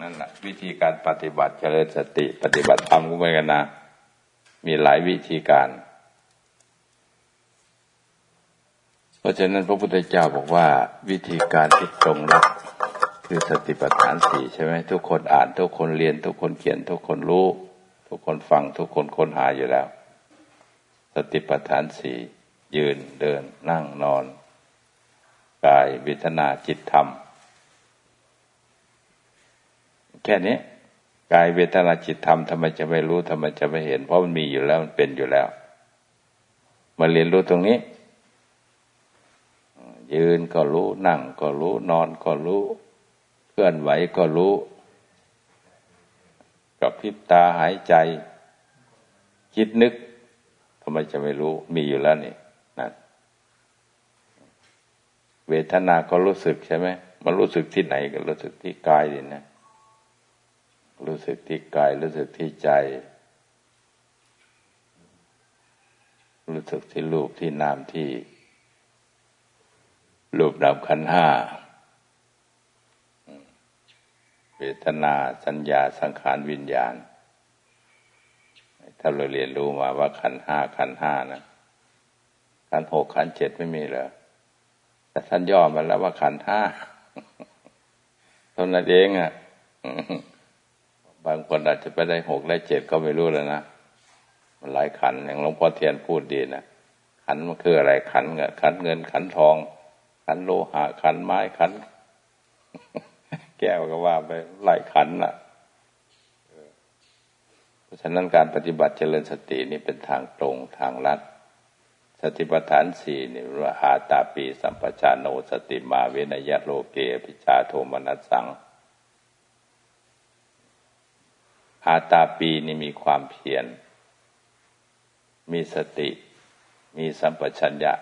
นั่นแหละวิธีการปฏิบัติเจริญสติ ปฏิบัติธรรมก็เหมือนกันนะมีหลายวิธีการ เพราะฉะนั้นพระพุทธเจ้าบอกว่าวิธีการที่ตรงรับคือสติปัฏฐานสี่ใช่ไหมทุกคนอ่านทุกคนเรียน ทุกคนเขียน ทุกคนรู้ ทุกคนฟังทุกคนค้นหาอยู่แล้ว สติปัฏฐานสี่ยืนเดินนั่งนอน กายเวทนาจิตธรรม แค่นี้กายเวทนาจิตธรรมทำไมจะไม่รู้ทำไมจะไม่เห็น เพราะมันมีอยู่แล้วมันเป็นอยู่แล้ว มาเรียนรู้ตรงนี้ ยืนก็รู้นั่งก็รู้นอนก็รู้เคลื่อนไหวก็รู้กับพิบตาหายใจ คิดนึกทำไมจะไม่รู้มีอยู่แล้วนี่นั่นเวทนาก็รู้สึกใช่ไหมมันรู้สึกที่ไหนก็รู้สึกที่กายดินะ รู้สึกที่กายรู้สึกที่ใจ รู้สึกที่รูปที่นามที่รูปนามขันห้าเวทนาสัญญาสังขารวิญญาณ ถ้าเราเรียนรู้มาว่าขันห้าขันห้านะขันหกขันเจ็ดไม่มีเหรอแต่ท่านย่อมาแล้วว่าขันห้าเท่านั้นเองอะ บางคนอาจจะไปได้หกได้เจ็ดก็ไม่รู้แล้วนะมันหลายขันอย่างหลวงพ่อเทียนพูดดีนะขันมันคืออะไรขันเงินขันเงินขันทอง ขันโลหะขันไม้ขัน แก้วก็ว่าไปหลายขันน่ะเพราะฉะนั้นการปฏิบัติเจริญสตินี่เป็นทางตรงทางลัดสติปัฏฐานสี่นี่ว่าอาตาปี สัมปชานโนสติมาเวนยโลเกปิชาโทมนัสสัง อาตาปีนี่มีความเพียร มีสติ มีสัมปชัญญะ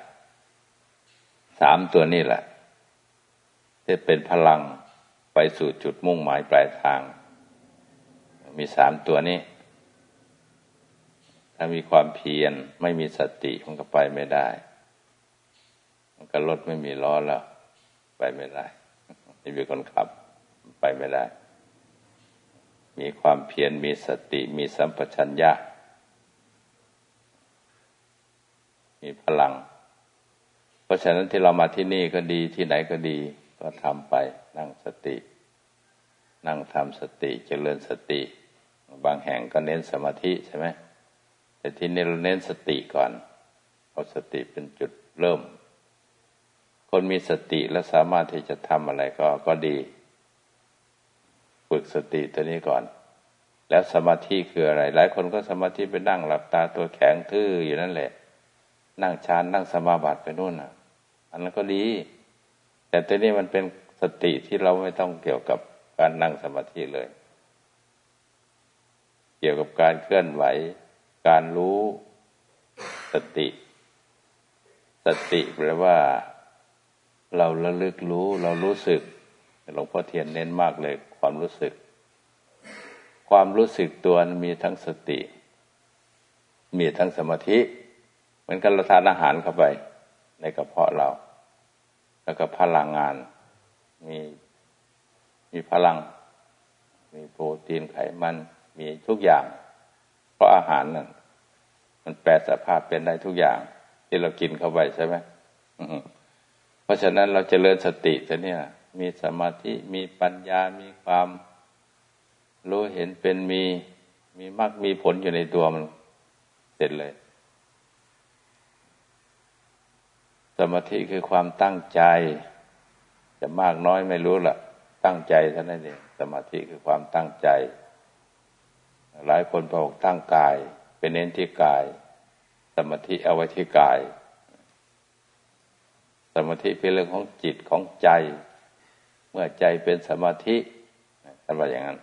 สามตัวนี้แหละจะเป็นพลังไปสู่จุดมุ่งหมายปลายทาง มีสามตัวนี้ ถ้ามีความเพียรไม่มีสติมันก็ไปไม่ได้ มันก็รถไม่มีล้อแล้ว ไปไม่ได้ไม่มีคนขับ ไปไม่ได้ มีความเพียรมีสติมีสัมปชัญญะ มีพลัง เพราะฉะนั้นที่เรามาที่นี่ก็ดีที่ไหนก็ดี ก็ทำไปนั่งสติ นั่งทำสติเจริญสติ บางแห่งก็เน้นสมาธิใช่ไหมแต่ที่นี้เราเน้นสติก่อนเอาสติเป็นจุดเริ่ม คนมีสติและสามารถที่จะทำอะไรก็ก็ดี ฝึกสติตัวนี้ก่อน แล้วสมาธิคืออะไร หลายคนก็สมาธิไปนั่งหลับตาตัวแข็งทื่ออยู่นั่นแหละ นั่งชานนั่งสมาบัติไปนู่นอะ อันนั้นก็ดี แต่ตัวนี้มันเป็นสติที่เราไม่ต้องเกี่ยวกับการนั่งสมาธิเลย เกี่ยวกับการเคลื่อนไหว การรู้สติ สติแปลว่า เราระลึกรู้เรารู้สึกหลวงพ่อเทียนเน้นมากเลย ความรู้สึก ความรู้สึกตัวมีทั้งสติ มีทั้งสมาธิ เหมือนกันเราทานอาหารเข้าไป ในกระเพาะเรา แล้วก็พลังงาน มีมีพลัง มีโปรตีนไขมัน มีทุกอย่าง เพราะอาหารนั่นมันแปลสภาพเป็นได้ทุกอย่าง ที่เรากินเข้าไปใช่ไหมเพราะฉะนั้นเราจเจริญสติจะเนี่ย มีสมาธิ มีปัญญา มีความรู้เห็นเป็นมี มีมรรคมีผลอยู่ในตัวมัน เสร็จเลย สมาธิคือความตั้งใจ จะมากน้อยไม่รู้ละตั้งใจเท่านั้นเอง สมาธิคือความตั้งใจ หลายคนบอกตั้งกาย เป็นเน้นที่กาย สมาธิเอาไว้ที่กาย สมาธิเป็นเรื่องของจิตของใจ มื่อใจเป็นสมาธิท่านว่าอย่างนั้น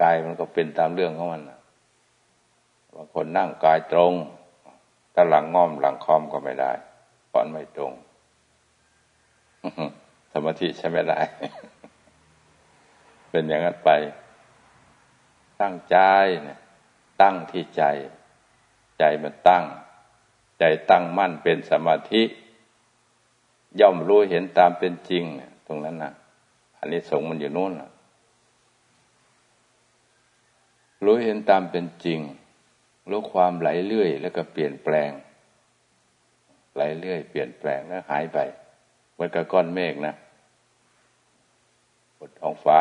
กายมันก็เป็นตามเรื่องของมันบางคนนั่งกายตรงถ้าหลังง่อมหลังคอมก็ไม่ได้เพราะไม่ตรงสมาธิใช้ไม่ได้ เป็นอย่างนั้นไป ตั้งใจเนี่ยตั้งที่ใจ ใจมันตั้ง ใจตั้งมั่นเป็นสมาธิ ย่อมรู้เห็นตามเป็นจริง ตรงนั้นนะอันนี้สงมันอยู่นู่นรู้เห็นตามเป็นจริง รู้ความไหลเลื่อย แล้วก็เปลี่ยนแปลง ไหลเลื่อย เปลี่ยนแปลงแล้วหายไปเหมือนกับก้อนเมฆนะบนท้องฟ้า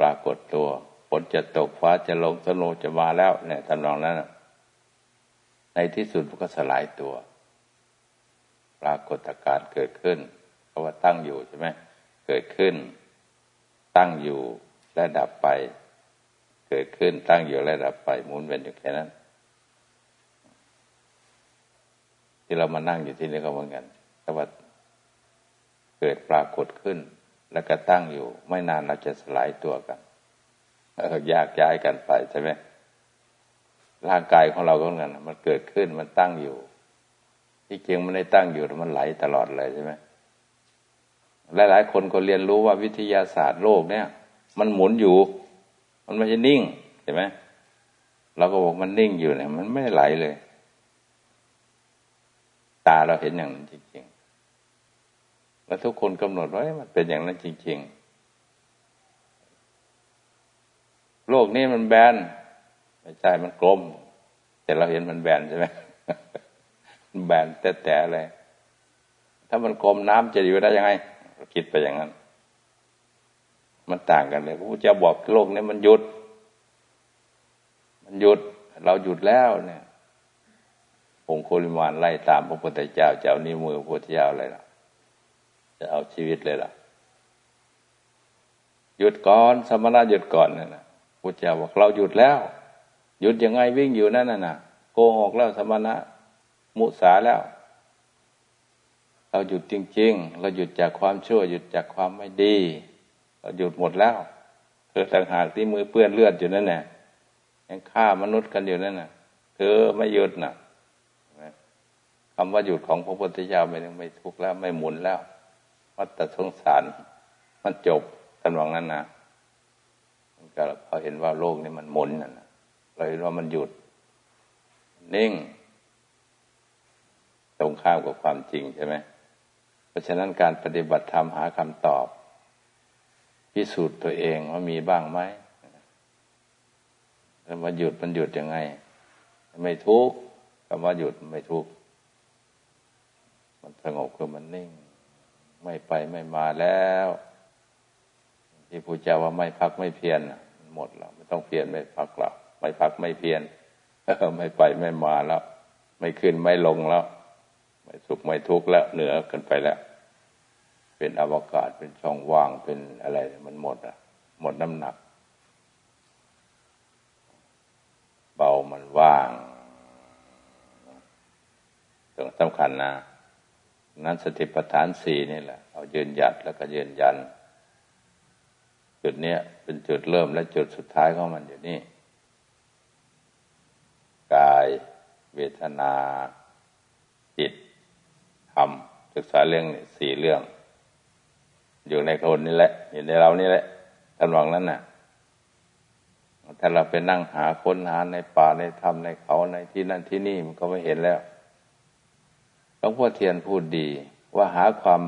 ปรากฏตัวฝนจะตกฟ้าจะลงสโนจะมาแล้วเนี่ยทำนองนั้นในที่สุดมันก็สลายตัว ปรากฏการเกิดขึ้นเพราะว่าตั้งอยู่ใช่ไหมเกิดขึ้น ตั้งอยู่และดับไป เกิดขึ้นตั้งอยู่และดับไปหมุนเวียนอยู่แค่นั้น ที่เรามานั่งอยู่ที่นี่ก็เหมือนกันแต่ว่าเกิดปรากฏขึ้น แล้วก็ตั้งอยู่ ไม่นานเราจะสลายตัวกันแยกย้ายกันไปใช่ไหมร่างกายของเราก็เหมือนกันมันเกิดขึ้นมันตั้งอยู่ ที่จริงมันได้ตั้งอยู่มันไหลตลอดเลยใช่ไหมหลายๆคนก็เรียนรู้ว่าวิทยาศาสตร์โลกเนี่ย มันหมุนอยู่ มันไม่ใช่นิ่งใช่ไหมเราก็บอกมันนิ่งอยู่เนี่ย มันไม่ไหลเลย ตาเราเห็นอย่างนั้นจริงๆ แล้วทุกคนกำหนดไว้มันเป็นอย่างนั้นจริง ๆ โลกนี้มันแบนไม่ใช่มันกลม แต่เราเห็นมันแบนใช่ไหม แบนแต่แต่เลย ถ้ามันกลมน้ำจะอยู่ได้ยังไงคิดไปอย่างนั้น มันต่างกันเลยพระพุทธเจ้าบอกโลกนี้มันหยุด มันหยุด เราหยุดแล้วเนี่ยองค์โคลิมานไล่ตามพระพุทธเจ้าจะเอานิ้วมือพระพุทธเจ้าอะไรล่ะ จะเอาชีวิตเลยล่ะ หยุดก่อนสมณะหยุดก่อนนั่นนะพุทธเจ้าบอกเราหยุดแล้ว หยุดยังไงวิ่งอยู่นั่นน่ะโกหกแล้วสมณะ มุสาแล้ว เราหยุดจริง ๆ เราหยุดจากความชั่ว หยุดจากความไม่ดี เราหยุดหมดแล้วเธอต่างหากที่มือเปื้อนเลือดอยู่นั่นแหละยังฆ่ามนุษย์กันอยู่นั่นน่ะ เธอไม่หยุดน่ะคำว่าหยุดของพระพุทธเจ้าไม่ไม่ทุกข์แล้วไม่หมุนแล้ววัฏสงสาร มันจบท่านวองนั้นนะมันก็พอเห็นว่าโลกนี้มันหมุนน่ะเราเห็นว่ามันหยุด นิ่ง ตรงข้ามกับความจริงใช่ไหมเพราะฉะนั้นการปฏิบัติธรรมหาคำตอบ พิสูจน์ตัวเองว่ามีบ้างไหมแล้วมาหยุดมันหยุดยังไง ไม่ทุกข์คำว่าหยุดไม่ทุกข์มันสงบคือมันนิ่ง ไม่ไปไม่มาแล้ว ที่พระเจ้าว่าไม่พักไม่เพียรหมดแล้วไม่ต้องเพียรไม่พักแล้วไม่พักไม่เพียรไม่ไปไม่มาแล้ว ไม่ขึ้นไม่ลงแล้ว ไม่สุขไม่ทุกข์แล้วเหนือกันไปแล้ว เป็นอวกาศเป็นช่องว่างเป็นอะไร มันหมดอะ หมดน้ำหนัก เบามันว่างตรงสำคัญนะนั้นสติปัฏฐานสี่นี่แหละ เอายืนหยัดแล้วก็ยืนยัน จุดเนี้ยเป็นจุดเริ่มและจุดสุดท้ายของมันอยู่นี่ กาย เวทนา จิต ทำศึกษาเรื่องสี่เรื่อง อยู่ในคนนี่แหละ อยู่ในเรานี่แหละท่านบอกนั้นน่ะ ถ้าเราไปนั่งหาค้นหาในป่าในถ้ำในเขาในที่นั่นที่นี่มันก็ไม่เห็นแล้วหลวงพ่อเทียนพูดดี ว่าหาความ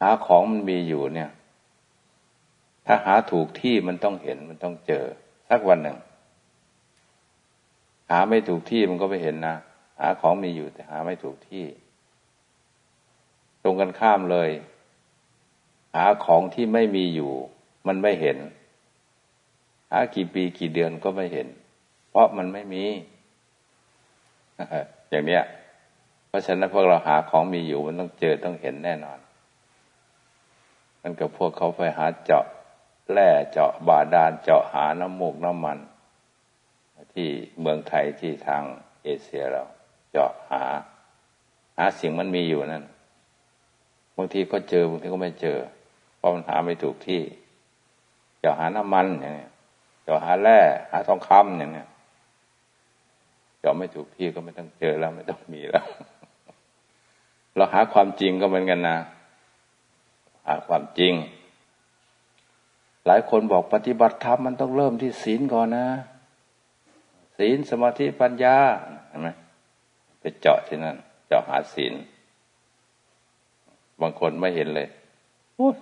หาของมันมีอยู่เนี่ย ถ้าหาถูกที่มันต้องเห็นมันต้องเจอ สักวันหนึ่ง หาไม่ถูกที่มันก็ไม่เห็นนะหาของมีอยู่แต่หาไม่ถูกที่ ตรงกันข้ามเลย หาของที่ไม่มีอยู่ มันไม่เห็น หากี่ปีกี่เดือนก็ไม่เห็น เพราะมันไม่มี อย่างเนี้ย เพราะฉะนั้นพวกเราหาของมีอยู่มันต้องเจอต้องเห็นแน่นอน มันกับพวกเขาไปหาเจาะแร่เจาะบาดาลเจาะหาน้ำมูกน้ำมัน ที่เมืองไทยที่ทางเอเชียเรา เจาะหา หาสิ่งมันมีอยู่นั่นางทีก็เจอบางทีก็ไม่เจอ เพราะมันหาไม่ถูกที่จะหาน้ำมันอย่างเงี้ยจะหาแร่หาทองคำอย่างเงี้ยจะไม่ถูกที่ก็ไม่ต้องเจอแล้วไม่ต้องมีแล้ว เราหาความจริงก็เหมือนกันนะ หาความจริง หลายคนบอกปฏิบัติธรรมมันต้องเริ่มที่ศีลก่อนนะ ศีลสมาธิปัญญาเห็นไหมไปเจาะที่นั่นเจาะหาศีล บางคนไม่เห็นเลย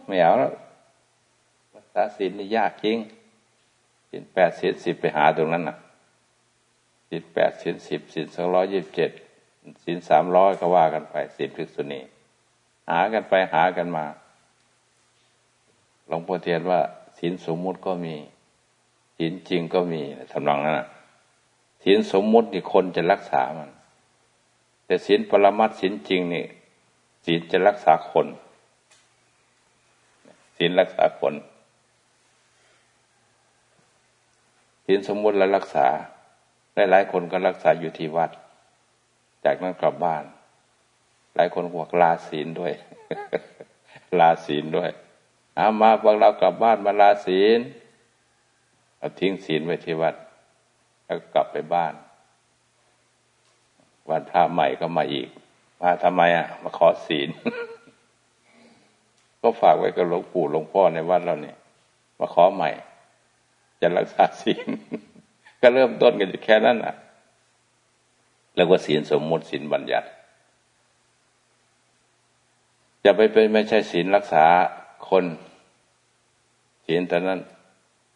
ไม่เอาแล้วาศีลนี่ยากจริงศีลแปดศีลสิบไปหาตรงนั้นน่ะศีลแปดศีลสิบศีลสองร้อยยี่สิบเจ็ดศีลสามร้อยก็ว่ากันไปศีลภิกษุณีหากันไปหากันมา หลวงพ่อเทียนว่าศีลสมมุติก็มีศีลจริงก็มีทำนองนั้นนะศีลสมมุตินี่คนจะรักษามัน แต่ศีลปรมัตศีลจริงนี่ ศีลจะรักษาคนศีลรักษาคนศีลสมมุติแล้วรักษาหลายๆคนก็รักษาอยู่ที่วัด จากนั้นกลับบ้าน หลายคนบอกลาศีลด้วย ลาศีลด้วยอามาพวกเรากลับบ้านมาลาศีลเอาทิ้งศีลไว้ที่วัด แล้วกลับไปบ้าน วันพระใหม่ก็มาอีก มาทำไมอะ มาขอศีล ก็ฝากไว้กับหลวงปู่หลวงพ่อในวัดเราเนี่ย มาขอใหม่ จะรักษาศีล ก็เริ่มต้นกันอยู่แค่นั้นอะ แล้วก็ศีลสมมุติศีลบัญญัติ จะไปเป็นไม่ใช่ศีลรักษาคนศีลแต่นั้น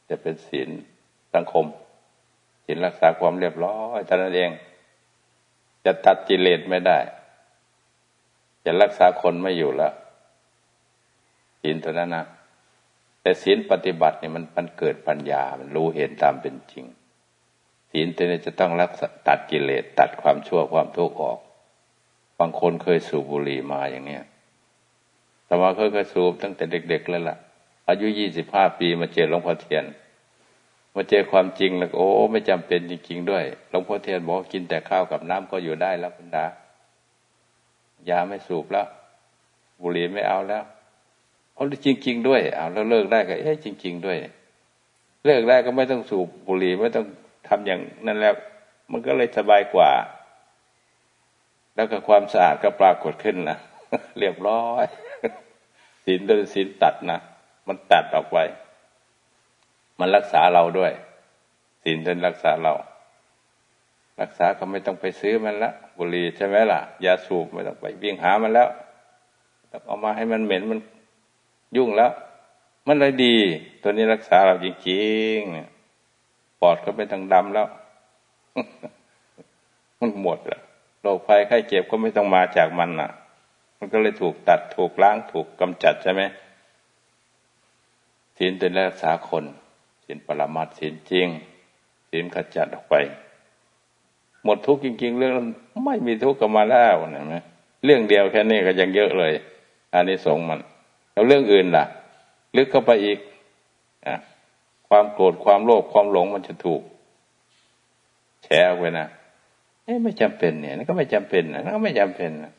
จะเป็นศีลสังคมศีลรักษาความเรียบร้อยแต่นั้นเอง จะตัดกิเลสไม่ได้ จะรักษาคนไม่อยู่แล้วศีลตัวนั้นนะแต่ศีลปฏิบัติเนี่ยมันมันเกิดปัญญา มันรู้เห็นตามเป็นจริงศีลตัวนี้จะต้องรักษาตัดกิเลสตัดความชั่วความทุกข์ออก บางคนเคยสูบบุหรี่มาอย่างเนี้ยแต่ว่าเคยเคยสูบตั้งแต่เด็ก ๆ แล้วล่ะ อายุยี่สิบห้าปีมาเจอหลวงพ่อเทียนมาเจอความจริงแล้วโอ้ ไม่จำเป็นจริงๆด้วยหลวงพ่อเทียนบอกกินแต่ข้าวกับน้ำก็อยู่ได้แล้วคุณดา ยาไม่สูบแล้ว บุหรี่ไม่เอาแล้วเอาจริง ๆ ด้วยเอาแล้วเลิกได้ก็เอ๊ะจริง ๆ ด้วย เลิกได้ก็ไม่ต้องสูบบุหรี่ไม่ต้องทำอย่างนั้นแล้ว มันก็เลยสบายกว่า แล้วก็ความสะอาดก็ปรากฏขึ้นนะเรียบร้อยศีลโดยศีลตัดนะมันตัดออกไป มันรักษาเราด้วยศีลจนรักษาเรา รักษาก็ไม่ต้องไปซื้อมันละ บุหรี่ใช่ไหมล่ะยาสูบไม่ต้องไปวิ่งหามันแล้วต้องเอามาให้มันเหม็นมันยุ่งแล้ว มันเลยดี ตัวนี้รักษาเราจริงๆเนี่ยปอดก็ไม่ต้องดำแล้ว มันหมดแล้วโรคภัยไข้เจ็บก็ไม่ต้องมาจากมันน่ะ มันก็เลยถูกตัดถูกล้างถูกกำจัดใช่ไหมศีลเป็นรักษาคนศีลปรมัตศีลจริงศีลขจัดออกไป หมดทุกข์จริง ๆ เรื่องไม่มีทุกข์ก็มาแล้วเห็นไหมเรื่องเดียวแค่นี้ก็ยังเยอะเลย อันนี้สงมันแล้วเรื่องอื่นล่ะ ลึกเข้าไปอีกอความโกรธความโลภความหลงมันจะถูก แฉออกไปนะเอ้ไม่จำเป็นเนี่ยนั่นก็ไม่จำเป็นนะนั่นก็ไม่จำเป็นนะ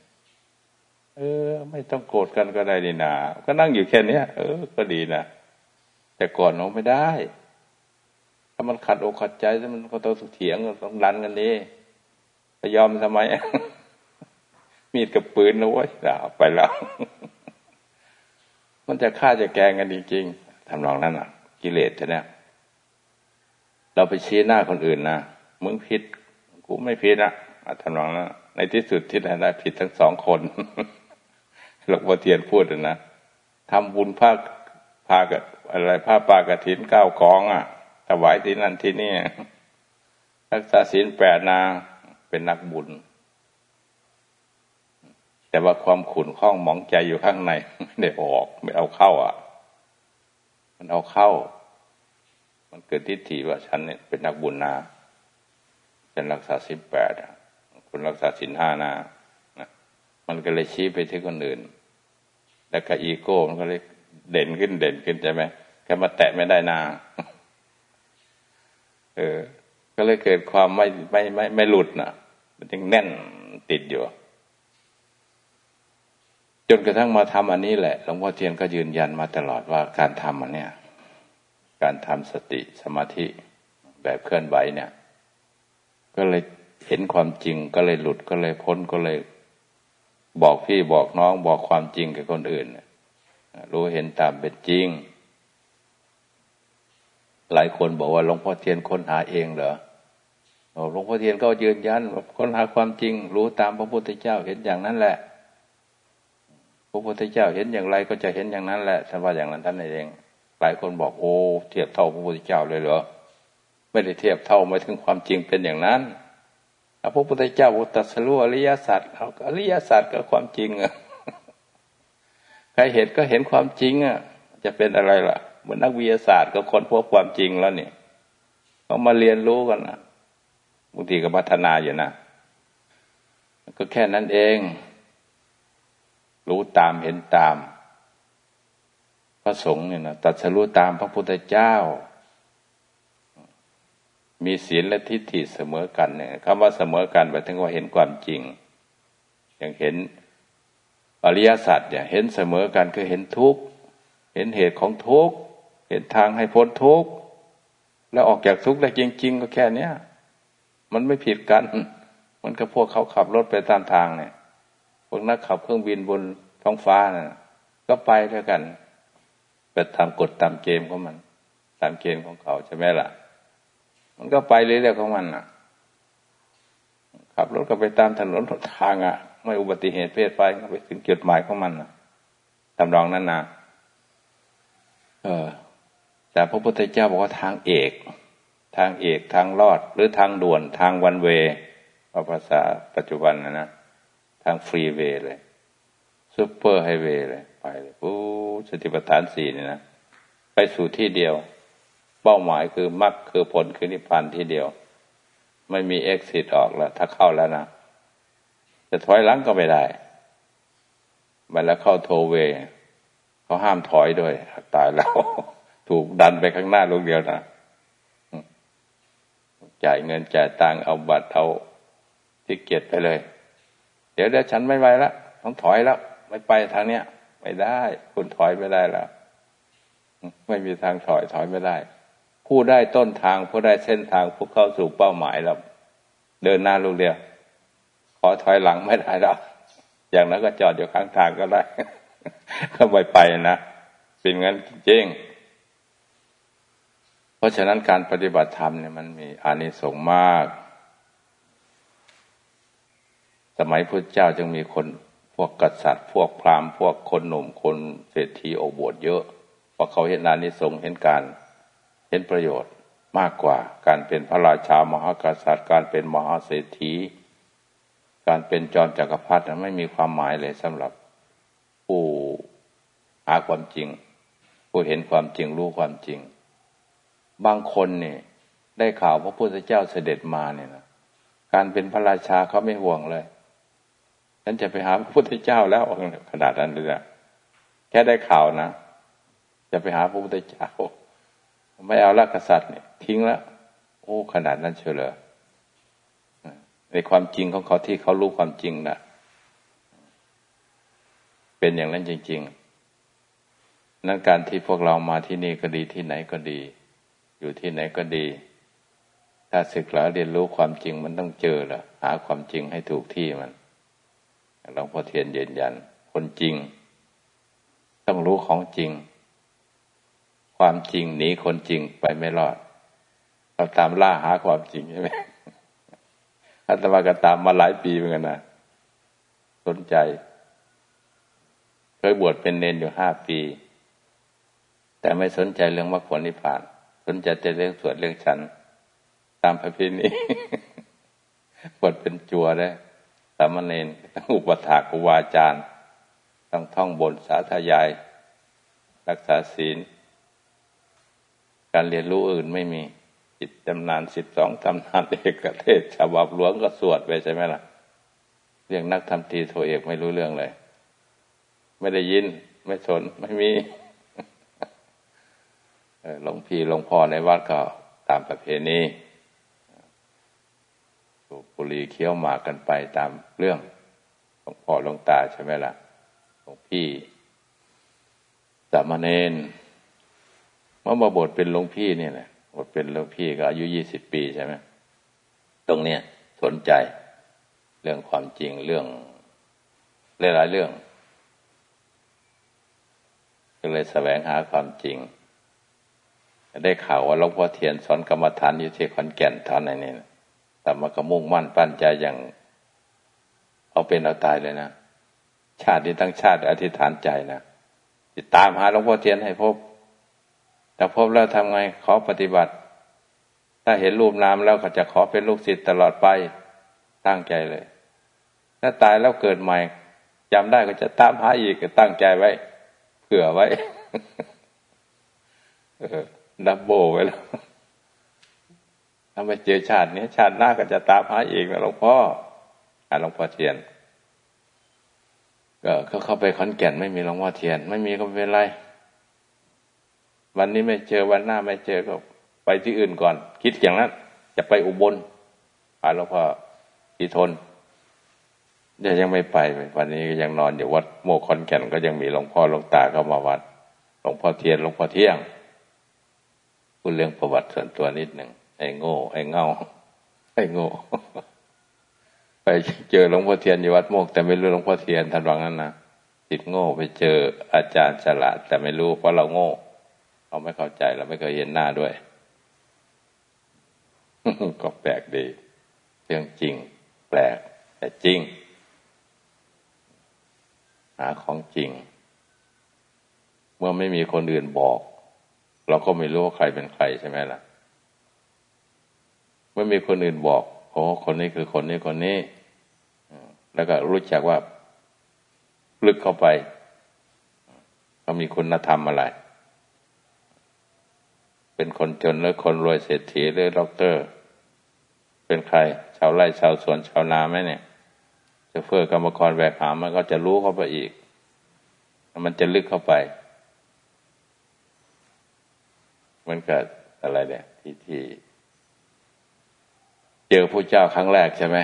เออ ไม่ต้องโกรธกันก็ได้ดีนา ก็นั่งอยู่แค่เนี้ย เออ ก็ดีนะแต่ก่อนเราไม่ได้ามันขัดอกขัดใจมันก็ต้องเถียงต้องดันกันดีไปยอมทำไม มีดกับปืนนะเว้ยไปแล้ว มันจะฆ่าจะแกงกันจริงๆทำนองนั้นอะ กิเลสจะเนี่ยเราไปชี้หน้าคนอื่นนะมึงผิด กูไม่ผิดนะทำนองนั้นในที่สุดที่ไหนได้ผิดทั้งสองคนหลวงพ่อเทียนพูดนะทำบุญภาคพากับอะไรผ้าปากระถินเก้ากอง อะ ถวายที่นั่นที่นี่รักษาศีลแปดนาเป็นนักบุญ แต่ว่าความขุ่นข้องมองใจอยู่ข้างในไม่ได้ออกไม่เอาเข้าอะ มันเอาเข้า มันเกิดทิฏฐิว่าฉันเนี่ยเป็นนักบุญนาฉันรักษาศีลแปดคุณรักษาศีลห้านามันก็เลยชี้ไปที่คนอื่น แล้วก็อีโก้มันก็เลยเด่นขึ้นเด่นขึ้นใช่ไหมแค่มาแตะไม่ได้นา เออ ก็เลยเกิดความไม่ไม่ไม่ไม่หลุดนะมันยังแน่นติดอยู่ จนกระทั่งมาทำอันนี้แหละหลวงพ่อเทียนก็ยืนยันมาตลอดว่าการทำอันเนี้ยการทำสติสมาธิแบบเคลื่อนไหวเนี่ย ก็เลยเห็นความจริงก็เลยหลุดก็เลยพ้นก็เลย บอกพี่บอกน้องบอกความจริงกับคนอื่น รู้เห็นตามเป็นจริง หลายคนบอกว่าหลวงพ่อเทียนค้นหาเองเหรอหลวงพ่อเทียนก็ยืนยันค้นหาความจริง รู้ตามพระพุทธเจ้าเห็นอย่างนั้นแหละ พระพุทธเจ้าเห็นอย่างไรก็จะเห็นอย่างนั้นแหละท่านว่าอย่างนั้นท่านเอง หลายคนบอกโอ้เทียบเท่าพระพุทธเจ้าเลยเหรอไม่ได้เทียบเท่าไม่ถึงความจริงเป็นอย่างนั้นพระพุทธเจ้าอุตสรู้อริยสัจเอาอริยสัจกับความจริงอะใครเห็นก็เห็นความจริงอะจะเป็นอะไรล่ะ เหมือนนักวิทยาศาสตร์ก็ค้นพบความจริงแล้วเนี่ยเขามาเรียนรู้กันนะบางทีก็พัฒนาอยู่นะก็แค่นั้นเอง รู้ตามเห็นตาม พระสงฆ์เนี่ยนะตัดสรู้ตามพระพุทธเจ้า มีศีลและทิฏฐิเสมอกันเนี่ยคำว่าเสมอกันหมายถึงว่าเห็นความจริง อย่างเห็นอริยสัจเนี่ยเห็นเสมอกันคือเห็นทุกข์เห็นเหตุของทุกข์ เห็นทางให้พ้นทุกข์แล้วออกจากทุกข์ได้จริง ๆ ก็แค่เนี้ยมันไม่ผิดกันมันก็พวกเขาขับรถไปตามทางเนี่ย พวกนักขับเครื่องบินบนท้องฟ้านะ่ะ ก็ไปด้วยกันไปทำกฎตามเกมของมัน ตามเกณฑ์ของเขาใช่ไหมล่ะ มันก็ไปเรื่อยๆของมันอะ ขับรถก็ไปตามถนนทางอะ ไม่อุบัติเหตุเพศไฟก็ไปถึงจุดหมายของมันอะตามรองนั้นนะเออ แต่พระพุทธเจ้าบอกว่าทางเอก ทางเอกทางรอด หรือทางด่วนทาง one way ภาษาปัจจุบันนะนะทาง freeway เลย superhighway เลยไปเลยโอ้สติปัฏฐานสี่นี่นะไปสู่ที่เดียว เป้าหมายคือมรรคคือผลคือนิพพานที่เดียว ไม่มีเอ็กซิสออกแล้ว ถ้าเข้าแล้วนะจะถอยหลังก็ไม่ได้มาแล้วเข้าโทเวเขาห้ามถอยด้วยตายแล้ว ถูกดันไปข้างหน้าลูกเดียวนะจ่ายเงินจ่ายตังเอาบัตรเอาที่เกียจไปเลย เดี๋ยวเดี๋ยวฉันไม่ไหวแล้วต้องถอยแล้ว ไม่ไปทางเนี้ยไม่ได้ คุณถอยไม่ได้แล้วไม่มีทางถอยถอยไม่ได้ ผู้ได้ต้นทางผู้ได้เส้นทางผู้เข้าสู่เป้าหมายแล้ว เดินหน้าลูกเดียว ขอถอยหลังไม่ได้แล้วอย่างนั้นก็จอดอยู่ข้างทางก็ได้ ก็ไปไปนะเป็นงั้นจริง ราะฉะนั้นการปฏิบัติธรรมเนี่ยมันมีอานิสงส์มาก สมัยพุทธเจ้าจึงมีคนพวกกษัตริย์พวกพราหมณ์พวกคนหนุ่มคนเศรษฐีโอบวชเยอะเพราะเขาเห็นนานิสงส์เห็นการเห็นประโยชน์มากกว่า การเป็นพระราชามหากษัตริย์ การเป็นมหาเศรษฐี การเป็นจอมจักรพรรดิไม่มีความหมายเลยสำหรับผู้หาความจริง ผู้เห็นความจริงรู้ความจริง บางคนเนี่ยได้ข่าวพระพุทธเจ้าเสด็จมาเนี่ยนะการเป็นพระราชาเขาไม่ห่วงเลยฉันจะไปหาพระพุทธเจ้าแล้วขนาดนั้นเลยนะแค่ได้ข่าวนะจะไปหาพระพุทธเจ้าไม่เอาละกษัตริย์เนี่ยทิ้งล้วโอ้ขนาดนั้นเชียวเลยในความจริงของเขาที่เขารู้ความจริงนะเป็นอย่างนั้นจริง ๆ นั่นการที่พวกเรามาที่นี่ก็ดีที่ไหนก็ดี อยู่ที่ไหนก็ดี ถ้าศึกษาเรียนรู้ความจริงมันต้องเจอละหาความจริงให้ถูกที่มันหลวงพ่อเทียนยืนยัน คนจริง ต้องรู้ของจริง ความจริงหนีคนจริงไปไม่รอดเราตามล่าหาความจริงใช่ไหมอาตมาก็ตามมาหลายปีเหมือนกันนะสนใจเคยบวชเป็นเนนอยู่ห้าปี แต่ไม่สนใจเรื่องมรรคผลนิพพาน สนใจแต่เรื่องสวดเรื่องฉัน ตามพระพินีบวชเป็นจัวได้สามเณรอุปถากวาจารย์ต้องท่องบนสาธยาย รักษาศีล การเรียนรู้อื่นไม่มีจิตตำนานสิบสองตำนานเอกเทศฉบับหลวงก็สวดไปใช่ไหมล่ะ เรื่องนักทำทีโทเอกไม่รู้เรื่องเลย ไม่ได้ยินไม่สนไม่มี หลวงพี่หลวงพ่อในวัดก็ตามประเพณีบุรีเคี้ยวหมากกันไปตามเรื่องหลวงพ่อหลวงตาใช่ไหมละ่ะหลวงพี่สามเณรเมื่อมาบทเป็นหลวงพี่นี่แหละบทเป็นหลวงพี่ก็อายุยี่สิบปีใช่ไหมตรงเนี้ยสนใจเรื่องความจริงเรื่องหลายๆเรื่อง ก็เลยแสวงหาความจริง ได้ข่าวว่าหลวงพ่อเทียนสอนกรรมฐานอยู่ที่ขอนแก่นท่านไหนนี่แต่มาก็มุ่งมั่นปั้นใจอย่าง เอาเป็นเอาตายเลยนะ ชาตินี้ตั้งชาติอธิษฐานใจนะติดตามหาหลวงพ่อเทียนให้พบ แต่พบแล้วทำไงขอปฏิบัติ ถ้าเห็นรูปนามแล้วก็จะขอเป็นลูกศิษย์ตลอดไป ตั้งใจเลย ถ้าตายแล้วเกิดใหม่จำได้ก็จะตามหาอีกตั้งใจไว้ เผื่อไว้ ดับโบไว้แล้วถ้าไปเจอชาตินี้ชาติหน้าก็จะตามหาอีกนะหลวงพ่ออาหลวงพ่อเทียน ก็เขาเข้าไปขอนแก่นไม่มีหลวงพ่อเทียน ไม่มีก็ไม่เป็นไร วันนี้ไม่เจอวันหน้าไม่เจอก็ไปที่อื่นก่อน คิดอย่างนั้นจะไปอุบลหาหลวงพ่อทีทนเดี๋ยวยังไม่ไปวันนี้ก็ยังนอนอยู่วัดโมคอนแก่นก็ยังมีหลวงพ่อหลวงตาเข้ามาวัดหลวงพ่อเทียนหลวงพ่อเที่ยง พูดเรื่องประวัติส่วนตัวนิดหนึ่งไอ้โง่ ไอ้เงาไอ้โง่ ไปเจอหลวงพ่อเทียนอยู่วัดโมก แต่ไม่รู้หลวงพ่อเทียนท่านว่างั้นนะจิตโง่ไปเจออาจารย์ฉลาด แต่ไม่รู้เพราะเราโง่ เราไม่เข้าใจเราไม่เคยเห็นหน้าด้วย ก็แปลกดีเรื่องจริง แปลก แต่จริง หาของจริง เมื่อไม่มีคนอื่นบอก เราก็ไม่รู้ว่าใครเป็นใครใช่ไหมล่ะเมื่อมีคนอื่นบอกโอ้คนนี้คือคนนี้คนนี้แล้วก็รู้จักว่าลึกเข้าไปเขามีคุณธรรมอะไร เป็นคนจนหรือคนรวยเศรษฐีหรือด็อกเตอร์ เป็นใคร ชาวไร่ชาวสวนชาวนาไหมเนี่ย จะเฟื่อกรรมกรแบกหามมันก็จะรู้เข้าไปอีก มันจะลึกเข้าไป มันเกิดอะไรเนี่ยที่ที่ เจอพระเจ้าครั้งแรกใช่ไหม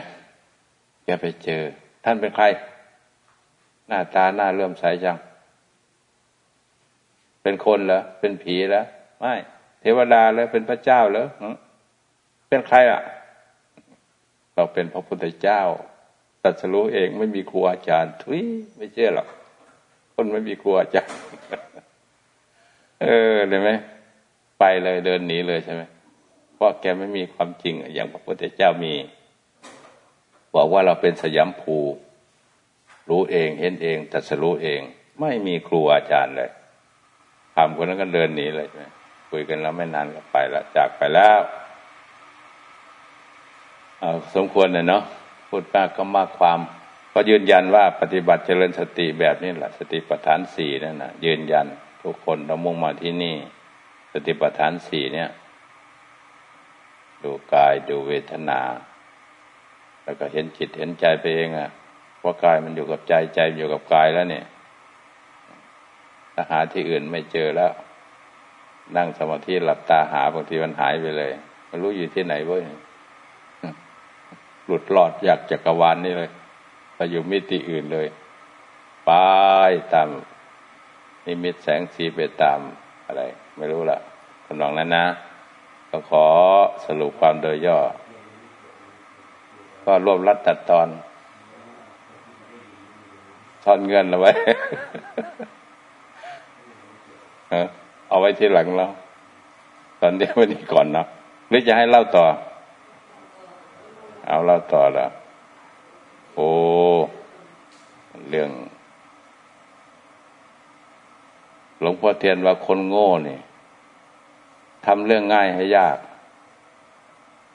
แกไปเจอ ท่านเป็นใคร หน้าตาหน้าเลื่อมใสจัง เป็นคนเหรอ เป็นผีเหรอ ไม่ เทวดาเหรอ เป็นพระเจ้าเหรอ เป็นใครอะ เราเป็นพระพุทธเจ้าตัดสรู้เองไม่มีครูอาจารย์ทุยไม่เชื่อหรอก คนไม่มีครูอาจารย์ เออเห็นไหม ไปเลยเดินหนีเลยใช่ไหมเพราะแกไม่มีความจริงอย่างพระพุทธเจ้ามี บอกว่าเราเป็นสยามภูรู้เองเห็นเองตัดสรู้เอง ไม่มีครูอาจารย์เลยทำคนนั้นก็เดินหนีเลยใช่ไหมคุยกันแล้วไม่นานก็ไปแล้วจากไปแล้วเอาสมควรเลยเนาะพูดมากก็มากความก็ยืนยันว่าปฏิบัติเจริญสติแบบนี้แหละ สติปัฏฐานสี่นั่นนะยืนยัน ทุกคนเรามุ่งมาที่นี่ สติปัฏฐานสี่เนี่ย ดูกายดูเวทนา แล้วก็เห็นจิตเห็นใจไปเองอะ่ะว่ากายมันอยู่กับใจใจอยู่กับกายแล้วเนี่ยถ้าหาที่อื่นไม่เจอแล้ว นั่งสมาธิหลับตาหาบางทีมันหายไปเลยไม่รู้อยู่ที่ไหนเว้ยหลุดหลอดอยากจักรวาลนนี่เลยไปอยู่มิติอื่นเลย ไปตามนิมิตแสงสีไปตาม อะไร ไม่รู้ละคำนองนั้นนะ ก็ขอสรุปความโดยย่อ ก็รวบรัดตัดตอนทอนเงินเอาไว้เอาไว้ที่หลังเรา ตอนนี้วันนี้ก่อนเนาะหรือจะให้เล่าต่อ เอาเล่าต่อละโอ้ เรื่อง หลวงพ่อเทียนว่าคนโง่เนี่ยทำเรื่องง่ายให้ยาก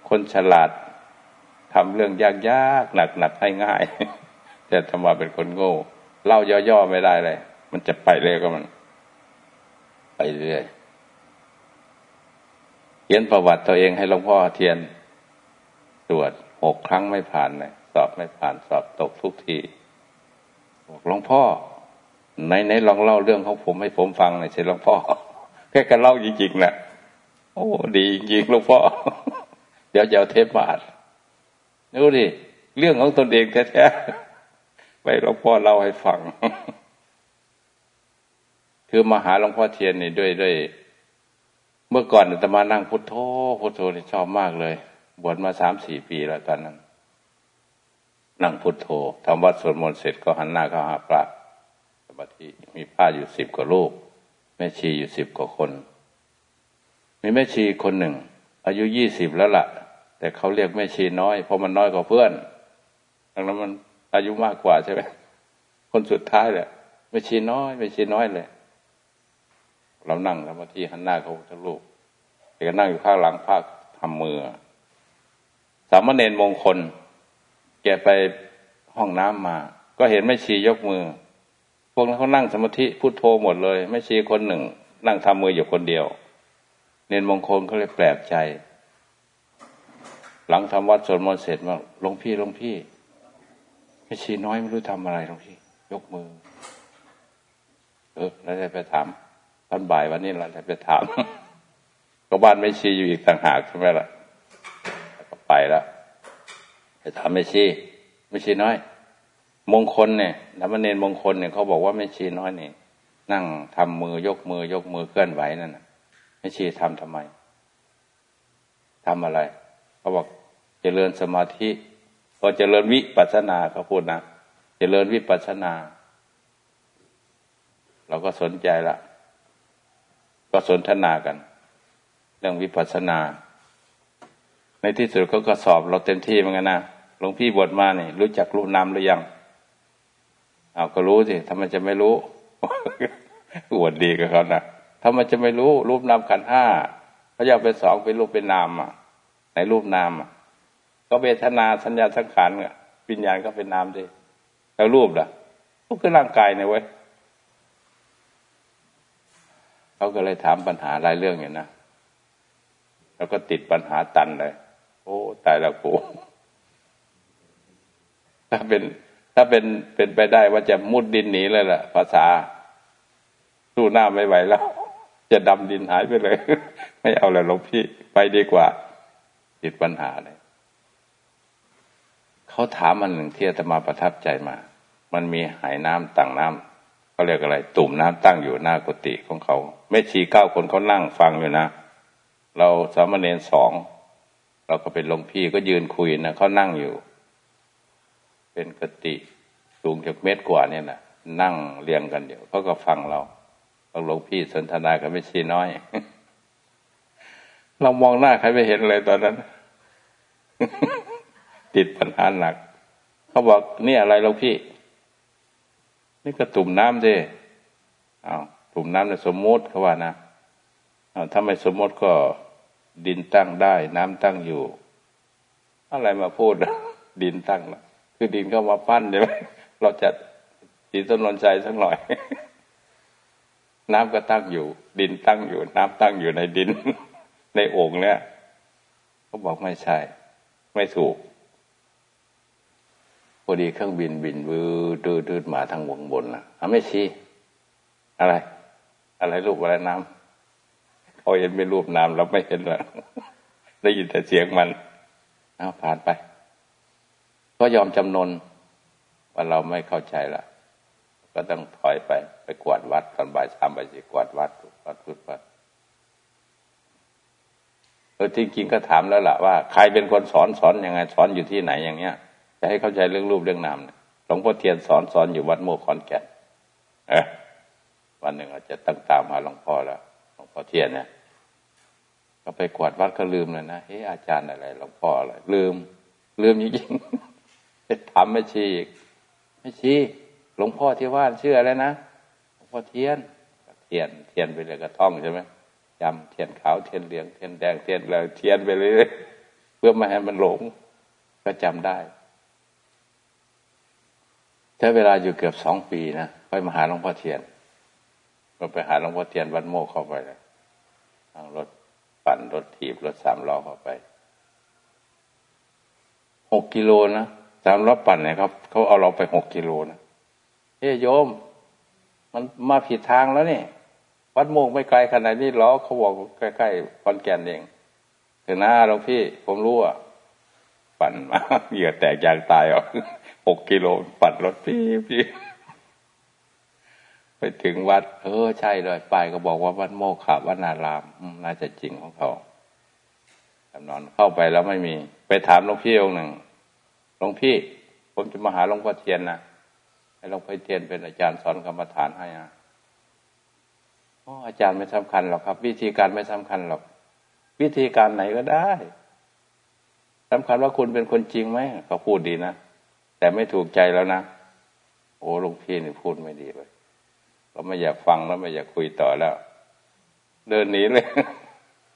คนฉลาดทำเรื่องยากยากหนักหนักให้ง่าย แต่ทำมาเป็นคนโง่ เล่าย่อๆไม่ได้เลย มันจะไปเรื่อยก็มัน ไปเรื่อยเขียนประวัติตัวเองให้หลวงพ่อเทียน ตรวจหกครั้งไม่ผ่านเลยสอบไม่ผ่านสอบตกทุกทีบอกหลวงพ่อ ไหนไหนลองเล่าเรื่องของผมให้ผมฟังหน่อยสิหลวงพ่อแค่กันเล่าจริงๆนะโอ้ดีจริงหลวงพ่อเดี๋ยวจะเอาเทปมาอัดดูดิเรื่องของตนเองแท้ๆไปหลวงพ่อเล่าให้ฟัง คือมาหาหลวงพ่อเทียนนี่ด้วยด้วย เมื่อก่อนจะมานั่งพุทโธพุทโธนี่ชอบมากเลย บวชมาสามสี่ปีแล้วตอนนั้น นั่งพุทโธทำวัดสวดมนต์เสร็จก็หันหน้าเข้าหาพระ มาธิมีผ้าอยู่สิบกว่ารูปแม่ชีอยู่สิบกว่าคน มีแม่ชีคนหนึ่ง อายุยี่สิบแล้วละ่ะ แต่เขาเรียกแม่ชีน้อย เพราะมันน้อยกว่าเพื่อนดังนั้นมันอายุมากกว่าใช่ไหมคนสุดท้ายแหละแม่ชีน้อยแม่ชีน้อยเลยเรานั่งสมาธิหันหน้าเขาทะลุแกก็นั่งอยู่ข้างหลังพระทำมือ สามเณรมงคล แกไปห้องน้ำมา ก็เห็นไม่ชียกมือ พวกนั้นเขานั่งสมาธิพุโทโธหมดเลย ไม่ชีคนหนึ่ง นั่งทำมืออยู่คนเดียว เนนมงคลเขาเลยแปลกใจ หลังทำวัดสวดมนต์เสร็จมาหลวงพี่หลวงพี่ไม่ชีน้อยไม่รู้ทำอะไรหลวงพี่ ยกมือ เออแล้วจะไปถามตอนบ่ายวันนี้เราจะไปถามก็บ้านไม่ชีอยู่อีกต่างหากใช่ไหมล่ะก็ไปแล้วไปถามไม่ชีไม่ชีน้อย มงคลเนี่ยธรรมเนรมงคลเนี่ยเขาบอกว่าไม่ชีน้อยเนี่ยนั่งทำมือยกมือยกมือเคลื่อนไหวนั่นนะไม่ชีทำทำไมทำอะไรเขาบอกเจริญสมาธิพอเจริญวิปัสสนาเขาพูดนะเจริญวิปัสสนา เราก็สนใจละก็สนทนากัน เรื่องวิปัสสนา ในที่สุดเขาก็สอบเราเต็มที่เหมือนกันนะหลวงพี่บวชมาเนี่ยรู้จักรูปนามหรือยัง เอาก็รู้สิทำไมจะไม่รู้อวดดีกับเขานะทำไมจะไม่รู้ รูปนามขันห้าเขาอยากเป็นสองเป็นรูปเป็นนามอะในรูปนามอะ ก็เวทนาสัญญาสังขารเนี่ยวิญญาณก็เป็นนามดิแล้วรูปล่ะก็คือร่างกายเนี่ยเว้ยเขาก็เลยถามปัญหาหลายเรื่องอย่างนะแล้วก็ติดปัญหาตันเลย โอ้ ตายแล้วกูถ้าเป็น ถ้าเป็นเป็นไปได้ว่าจะมุดดินหนีเลยล่ะ ภาษาสู้หน้าไม่ไหวแล้ว จะดำดินหายไปเลย ไม่เอาแล้วหลวงพี่ไปดีกว่าติดปัญหาเลยเขาถามมันหนึ่งที่อาตมาประทับใจมา มันมีหายน้ำตั้งน้ำเขาเรียกอะไร ตุ่มน้ำตั้งอยู่หน้ากุฏิของเขาไม่ชีเก้าคนเขานั่งฟังอยู่นะ เราสามเณรสองเราก็เป็นหลวงพี่ก็ยืนคุยนะเขานั่งอยู่ เป็นกติสูงจากเมตรกว่าเนี่ยนะนั่งเรียงกันเดี๋ยวเขาก็ฟังเราหลวงพี่สนทนากับไม่ชีน้อย เรามองหน้าใครไม่เห็นเลยตอนนั้น ติดปัญหาหนัก เขาบอกนี่อะไรหลวงพี่ นี่ก็ตุ่มน้ำดิเอาตุ่มน้ำในสมมติเขาว่านะเอาถ้าไม่สมมติก็ดินตั้งได้ น้ำตั้งอยู่ อะไรมาพูดดินตั้งนะ คือดินเข้ามาปั้นใช่ไหมเราจะตีต้นนนใจสักหน่อย น้ำก็ตั้งอยู่ ดินตั้งอยู่ น้ำตั้งอยู่ในดิน ในโอ่งเนี่ยเขาบอกไม่ใช่ ไม่ถูกพอดีเครื่องบินบินวืดดืดมาทางวงบนนะอาไม่ชี้อะไร อะไรรูปอะไรน้ำเขาเห็นเป็นรูปน้ำเราไม่เห็นละได้ยินแต่เสียงมันเอาผ่านไป ก็ยอมจำนนว่าเราไม่เข้าใจละก็ต้องถอยไปไปกวาดวัดตอนบ่ายสามบ่ายสี่กวาดวัดวัดพุทธวัดเออจริงๆก็ถามแล้วล่ะว่าใครเป็นคนสอนสอนยังไง สอนอยู่ที่ไหนอย่างเงี้ย จะให้เข้าใจเรื่องรูปเรื่องนามหลวงพ่อเทียนสอนสอนอยู่วัดโมกขอนแก่นเออวันหนึ่งอาจจะตั้งตามหาหลวงพ่อแล้วหลวงพ่อเทียนเนี่ยก็ไปกวาดวัดก็ลืมเลยนะเฮ้อาจารย์อะไรหลวงพ่ออะไรลืม ลืมจริงๆ ไปถามไม่ชี้อีกไม่ชี้หลวงพ่อที่ว่านชื่ออะไรนะหลวงพ่อเทียนเทียนเทียนไปเลยกระท่องใช่ไหมจำเทียนขาวเทียนเหลืองเทียนแดงเทียนอะไรเทียนไปเลยเพื่อไม่ให้มันหลง ก็จำได้ใช้เวลาอยู่เกือบสองปีนะค่อยมาหาหลวงพ่อเทียนก็ไปหาหลวงพ่อเทียนวัดโมกเข้าไปเลยทางรถปั่นรถถีบรถสามล้อเข้าไปหกกิโลนะ สามล้อปั่นเนี่ยครับเขาเอาเราไปหกกิโลนะเฮ้ยโยม มันมาผิดทางแล้วนี่วัดโมงไม่ไกลขนาดนี้ล้อเขาบอกใกล้ๆคอนแก่นเองถึงหน้าหลวงพี่ ผมรู้อะปั่นมาเหยื่อแตกยางตายอะหกกิโลปั่นรถพี่พี่ไปถึงวัด เออใช่เลยไปก็บอกว่าวัดโมกขาวัดนารามน่าจะจริงของเขาจำนอนเข้าไปแล้วไม่มี ไปถามหลวงพี่องค์หนึ่ง ลวงพี่ ผมจะมาหาหลวงพ่อเทียนนะให้หลวงพ่อเทียนเป็นอาจารย์สอนกรรมฐานให้อะอ๋ออาจารย์ไม่สำคัญหรอกครับ วิธีการไม่สำคัญหรอก วิธีการไหนก็ได้สำคัญว่าคุณเป็นคนจริงไหมเขาพูดดีนะแต่ไม่ถูกใจแล้วนะโอ้หลวงพี่นี่พูดไม่ดีเลยเราไม่อยากฟังแล้วไม่อยากคุยต่อแล้ว เดินหนีเลย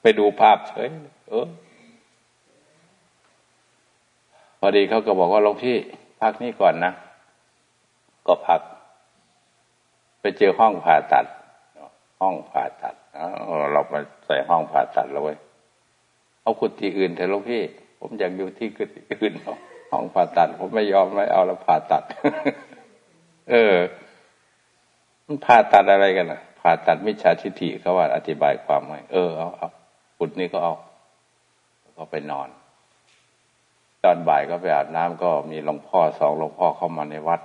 ไปดูภาพเฉยเออ พอดีเขาก็บอกว่าหลวงพี่พักนี่ก่อนนะ ก็พัก ไปเจอห้องผ่าตัด ห้องผ่าตัดเราไปใส่ห้องผ่าตัดแล้วเว้ยเอากุฏิอื่นเถอะหลวงพี่ ผมอยากอยู่ที่กุฏิอื่นห้องผ่าตัด ผมไม่ยอมไม่เอาแล้วผ่าตัด เออ มันผ่าตัดอะไรกันนะผ่าตัดมิจฉาทิฏฐิเขาว่าอธิบายความไว้เออเอาเอากุฏนี้ก็เอาก็ไปนอน ตอนบ่ายก็ไปอาบน้ำก็มีหลวงพ่อสองหลวงพ่อเข้ามาในวัด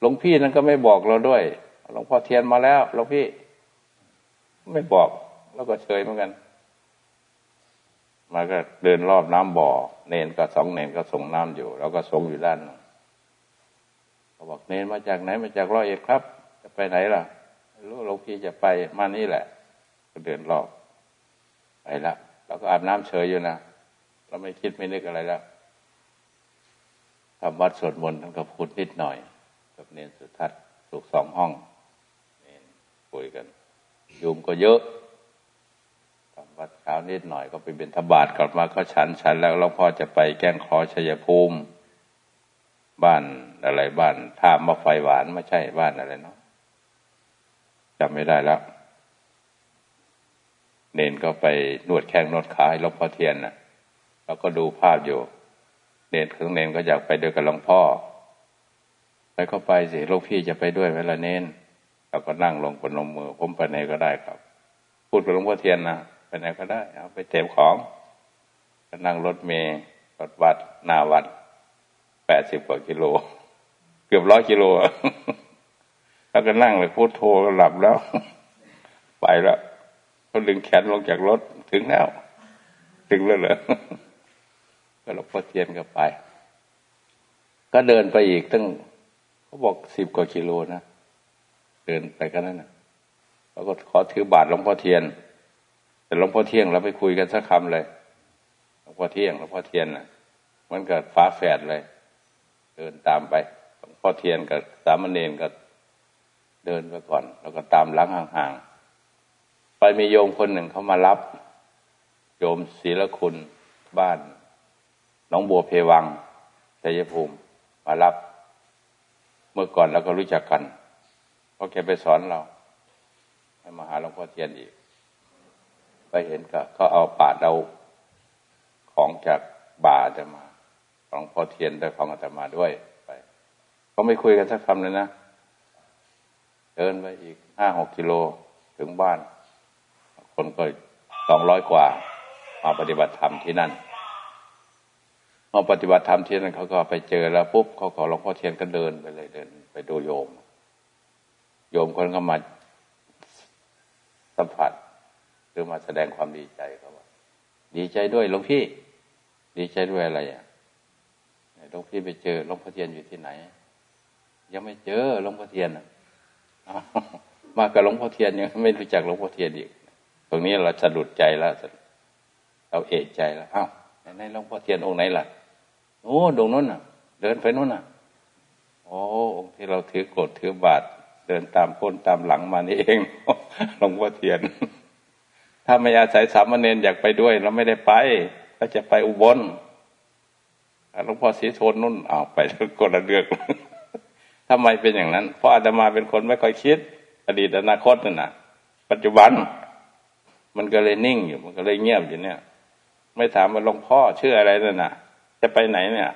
หลวงพี่นั้นก็ไม่บอกเราด้วย หลวงพ่อเทียนมาแล้วหลวงพี่ ไม่บอกแล้วก็เฉยเหมือนกันมาก็เดินรอบน้ำบ่อ เนนก็สองเนนก็ส่งน้ำอยู่ แล้วก็ส่งอยู่ด้านเขาบอกเนนมาจากไหนมาจากร้อยเอ็ดครับ จะไปไหนล่ะรู้หลวงพี่จะไปมานี่แหละ ก็เดินรอบไปละแล้วก็อาบน้ำเฉยอยู่นะ เราไม่คิดไม่นึกอะไรแล้วทำวัดสวดมนต์ท่านก็พูดนิดหน่อย กับเนนสุทัศน์สุกสองห้องเนนคุยกันยุมก็เยอะทำวัดเช้านิดหน่อยก็ไปเป็นทบาทกลับมาก็ฉันฉันแล้วเราพ่อจะไปแก้งคอชัยภูมิ บ้านอะไรบ้านท่ามาไฟหวานไม่ใช่บ้านอะไรเนาะจำไม่ได้แล้ว เนนก็ไปนวดแข้งนวดขาให้หลวงพ่อเทียนนะ่ะ เราก็ดูภาพอยู่ เนนคือเนนก็อยากไปด้วยกับหลวงพ่อ ไปก็ไปสิลูกพี่จะไปด้วยเวลาเนนเราก็นั่งลงปนมมือ ผมไปไหนก็ได้ครับ พูดกับหลวงพ่อเทียนนะไปไหนก็ได้เอาไปเต็มของก็นั่งรถเมย์รถวัดหน้าวัดแปดสิบกว่ากิโล เกือบร้อยกิโลแล้วก็นั่งเลยพูดโทรก็หลับแล้ว ไปแล้วเขาดึงแขนลงจากรถถึงแล้ว ถึงแล้วเหรอ ก็หลวงพ่อเทียนก็ไป ก็เดินไปอีกตั้งเขาบอกสิบกว่ากิโลนะ เดินไปกันนั่นนะแล้วก็ขอถือบาทหลวงพ่อเทียน แต่หลวงพ่อเที่ยงเราไปคุยกันสักคำเลยหลวงพ่อเที่ยงหลวงพ่อเทียนนะมันเกิดฟ้าแฝดเลย เดินตามไปหลวงพ่อเทียนกับสามเณรก็เดินไปก่อน แล้วก็ตามหลังห่างๆไปมีโยมคนหนึ่งเขามารับ โยมศีลคุณบ้าน น้องบัวเพวังชัยภูมิมารับ เมื่อก่อนแล้วก็รู้จักกันเพราะแกไปสอนเรา ให้มาหาหลวงพ่อเทียนอีก ไปเห็นก็เขาเอาปาดเอาของจากบาจะมาของพ่อเทียนแต่ของอาตมาด้วยไปเขาไม่คุยกันสักคำเลยนะเดินไปอีกห้าหกกิโลถึงบ้าน คนก็สองร้อยกว่า มาปฏิบัติธรรมที่นั่น มาปฏิบัติธรรมเที่นั่นเขาก็ไปเจอแล้วปุ๊บเขาขอหลวงพ่อเทียนก็เดินไปเลยเดิน ไปดูโยม โยมคนก็มาสัมผัสคือมาแสดงความดีใจเขาว่า ดีใจด้วยหลวงพี่ ดีใจด้วยอะไรอะหลวงพี่ไปเจอหลวงพ่อเทียนอยู่ที่ไหน ยังไม่เจอหลวงพ่อเทียนมากับหลวงพ่อเทียนยังไม่รู้จักหลวงพ่อเทียนอีกตรงนี้เราสะดุดใจแล้วเราเอะใจแล้วอ้าวในหลวงพ่อเทียนองค์ไหนล่ะ โอ้ดงนู้นน่ะ เดินไปนู้นน่ะ โอ้องที่เราถือกดถือบาทเดินตามพ้นตามหลังมานี่เองหลวงพ่อเทียน ถ้าไม่อาศัยสามเณรอยากไปด้วย เราไม่ได้ไปเราจะไปอุบลหลวงพ่อศรีโทนนุ่นเอาไปกนละเดือกทำไมเป็นอย่างนั้น เพราะอาตมาเป็นคนไม่ค่อยคิด อดีตอนาคตนั่นนะปัจจุบัน มันก็เลยนิ่งอยู่ มันก็เลยเงียบอยู่เนี่ย ไม่ถามว่าหลวงพ่อชื่ออะไรนั่นน่ะ จะไปไหนเนี่ย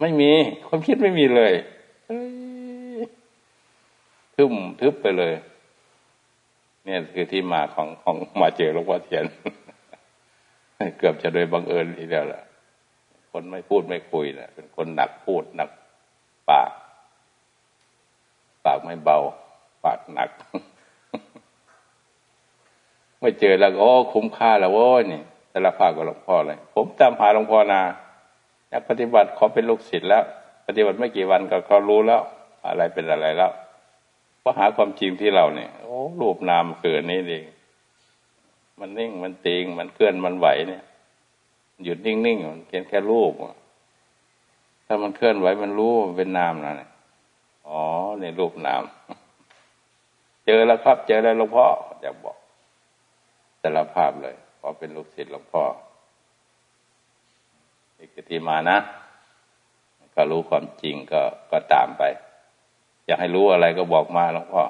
ไม่มีความคิดไม่มีเลยทึมทึบไปเลย เนี่ยคือที่มาของของมาเจอหลวงพ่อเทียน เกือบจะโดยบังเอิญทีเดียวแหละคนไม่พูดไม่คุยนะเป็นคนหนักพูดหนักปาก ปากไม่เบา ปากหนัก ไม่เจอแล้วก็คุ้มค่าแล้วโว้ยนี่แต่ละภาคกับหลวงพ่อเลย ผมตามหาหลวงพ่อนาอ ยากปฏิบัติเขอเป็นลูกศิษย์แล้ว ปฏิบัติไม่กี่วันก็เขารู้แล้ว อะไรเป็นอะไรแล้วเพราหาความจริงที่เราเนี่ยโอ้รูปนามเกิดนี่เองมันนิ่งมันติงมันเคลื่อนมันไหวเนี่ยหยุดนิ่งๆมันเพียงแค่รูปถ้ามันเคลื่อนไหวมันรู้เป็นนามนะเนี่ยอ๋อในรูปนามใจอแล้วครับ เจอแล้วหลวงพ่อจะบอกสารภาพเลยพราะเป็นลูกศิษย์หลวงพ่อ อีกทีมานะ ก็รู้ความจริงก็ก็ตามไป อยากให้รู้อะไรก็บอกมาหลวงพ่อ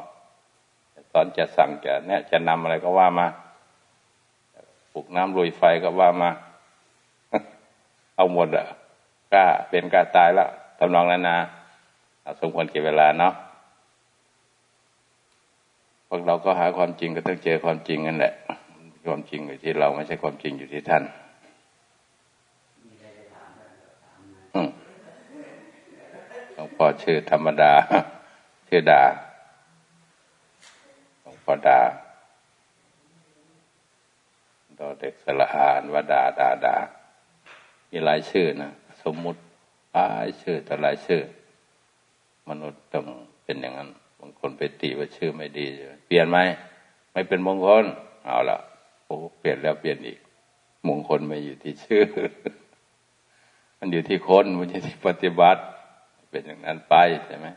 ตอนจะสั่งจะเนี่ยจะนำอะไรก็ว่ามาปลุกน้ำลุยไฟก็ว่ามา เอาหมดอะกล้าเป็นกล้าตายแล้วทำนองนั้นนะสมควรเก็บเวลาเนาะพวกเราก็หาความจริงก็ต้องเจอความจริงนั่นแหละ ความจริงอยู่ที่เราไม่ใช่ความจริงอยู่ที่ท่านหลวง พ่อชื่อธรรมดา ชื่อดาหลวงพ่อดาดอเด็กสละอานว่าดาดาดา มีหลายชื่อนะ สมมุติหลายชื่อแต่หลายชื่อ มนุษย์ต้องเป็นอย่างนั้น บางคนไปตีว่าชื่อไม่ดี เปลี่ยนไหม ไม่เป็นมงคล เอาละโอ้เปลี่ยนแล้วเปลี่ยนอีก มงคลไม่อยู่ที่ชื่อ มันอยู่ที่คน มันอยู่ที่ปฏิบัติ เป็นอย่างนั้นไปใช่ไหม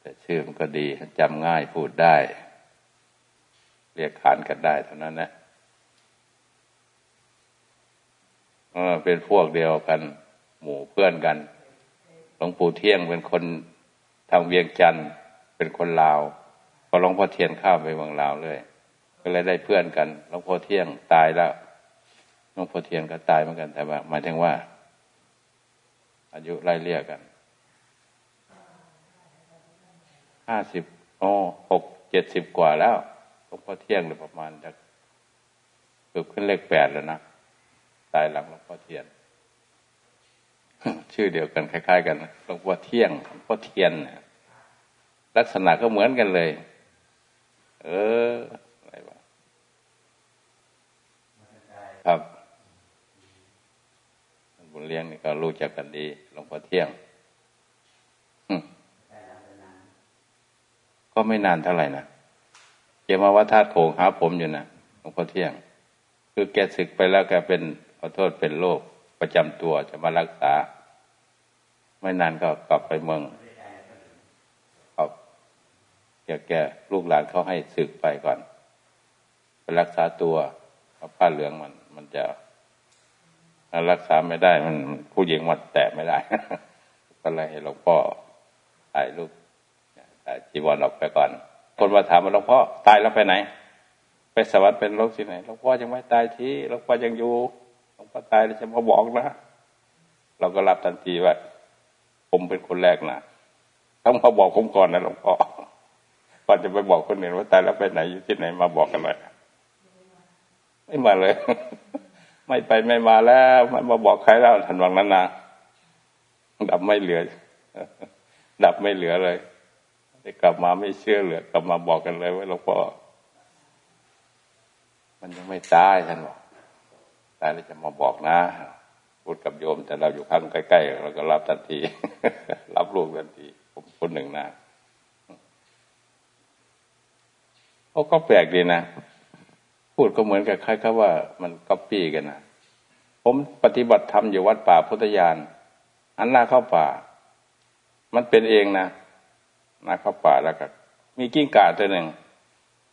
แต่ชื่อมันก็ดีจำง่ายพูดได้ เรียกขานกันได้เท่านั้นนะเป็นพวกเดียวกัน หมู่เพื่อนกันหลวงปู่เที่ยงเป็นคนทางเวียงจันทร์เป็นคนลาวพอหลวงพ่อเทียนข้ามไปเมืองลาวเลย ก็เลยได้เพื่อนกันหลวงพ่อเที่ยงตายแล้วหลวงพ่อเทียนก็ตายเหมือนกันแต่ว่าหมายถึงว่า อายุไล่เลี่ยกันห้าสิบโอ้หกเจ็ดสิบกว่าแล้วหลวงพ่อเที่ยงเลยประมาณจะเกือบขึ้นเลขแปดแล้วนะตายหลังหลวงพ่อเทียน ชื่อเดียวกันคล้าย ๆ กันหลวงพ่อเที่ยงหลวงพ่อเทียนลักษณะก็เหมือนกันเลย เอออะไรวะครับ ญเลี้ยงนี่ก็รู้จักกันดีหลวงพ่อเที่ยงก็ไม่นานเท่าไหร่นะเกี่ยมาว่าธาตุโขงหาผมอยู่นะหลวงพ่อเที่ยง คือแกศึกไปแล้วแกเป็นขอโทษเป็นโรคประจำตัวจะมารักษา ไม่นานก็กลับไปเมืองครับแกแกลูกหลานเขาให้ศึกไปก่อน ไปรักษาตัวเอาผ้าเหลืองมัน มันจะ รักษาไม่ได้ มันผู้หญิงมันแตะไม่ได้ ก็เลยให้หลวงพ่อถ่ายรูปถ่ายจีวรออกไปก่อน คนมาถามว่าหลวงพ่อตายแล้วไปไหน ไปสวรรค์เป็นโลกที่ไหนหลวงพ่อยังไม่ตายที่หลวงพ่อยังอยู่หลวงพ่อตายแล้วจะมาบอกนะเราก็รับทันทีว่าผมเป็นคนแรกนะต้องมาบอกผมก่อนนะหลวงพ่อก่อนจะไปบอกคนอื่นว่าตายแล้วไปไหนอยู่ที่ไหนมาบอกกันเลยไม่มาเลย ไม่ไปไม่มาแล้วไม่มาบอกใครแล้วทันวังนั้นนะดับไม่เหลือ ดับไม่เหลือเลยได้กลับมาไม่เชื่อเหลือกลับมาบอกกันเลยว่าหลวงพ่อมันยังไม่ตายท่านบอกตายแล้วจะมาบอกนะพูดกับโยม แต่เราอยู่ข้างใกล้ๆเราก็รับทันที รับลูกทันที ผมคนหนึ่งนะเขาก็แปลกดีนะ พูดก็เหมือนกับใครเขาว่ามันก๊อปปี้กันนะผมปฏิบัติธรรมอยู่วัดป่าพุทธยาน อันหน้าเข้าป่า มันเป็นเองนะหน้าเข้าป่าแล้วก็มีกิ้งก่าตัวหนึ่ง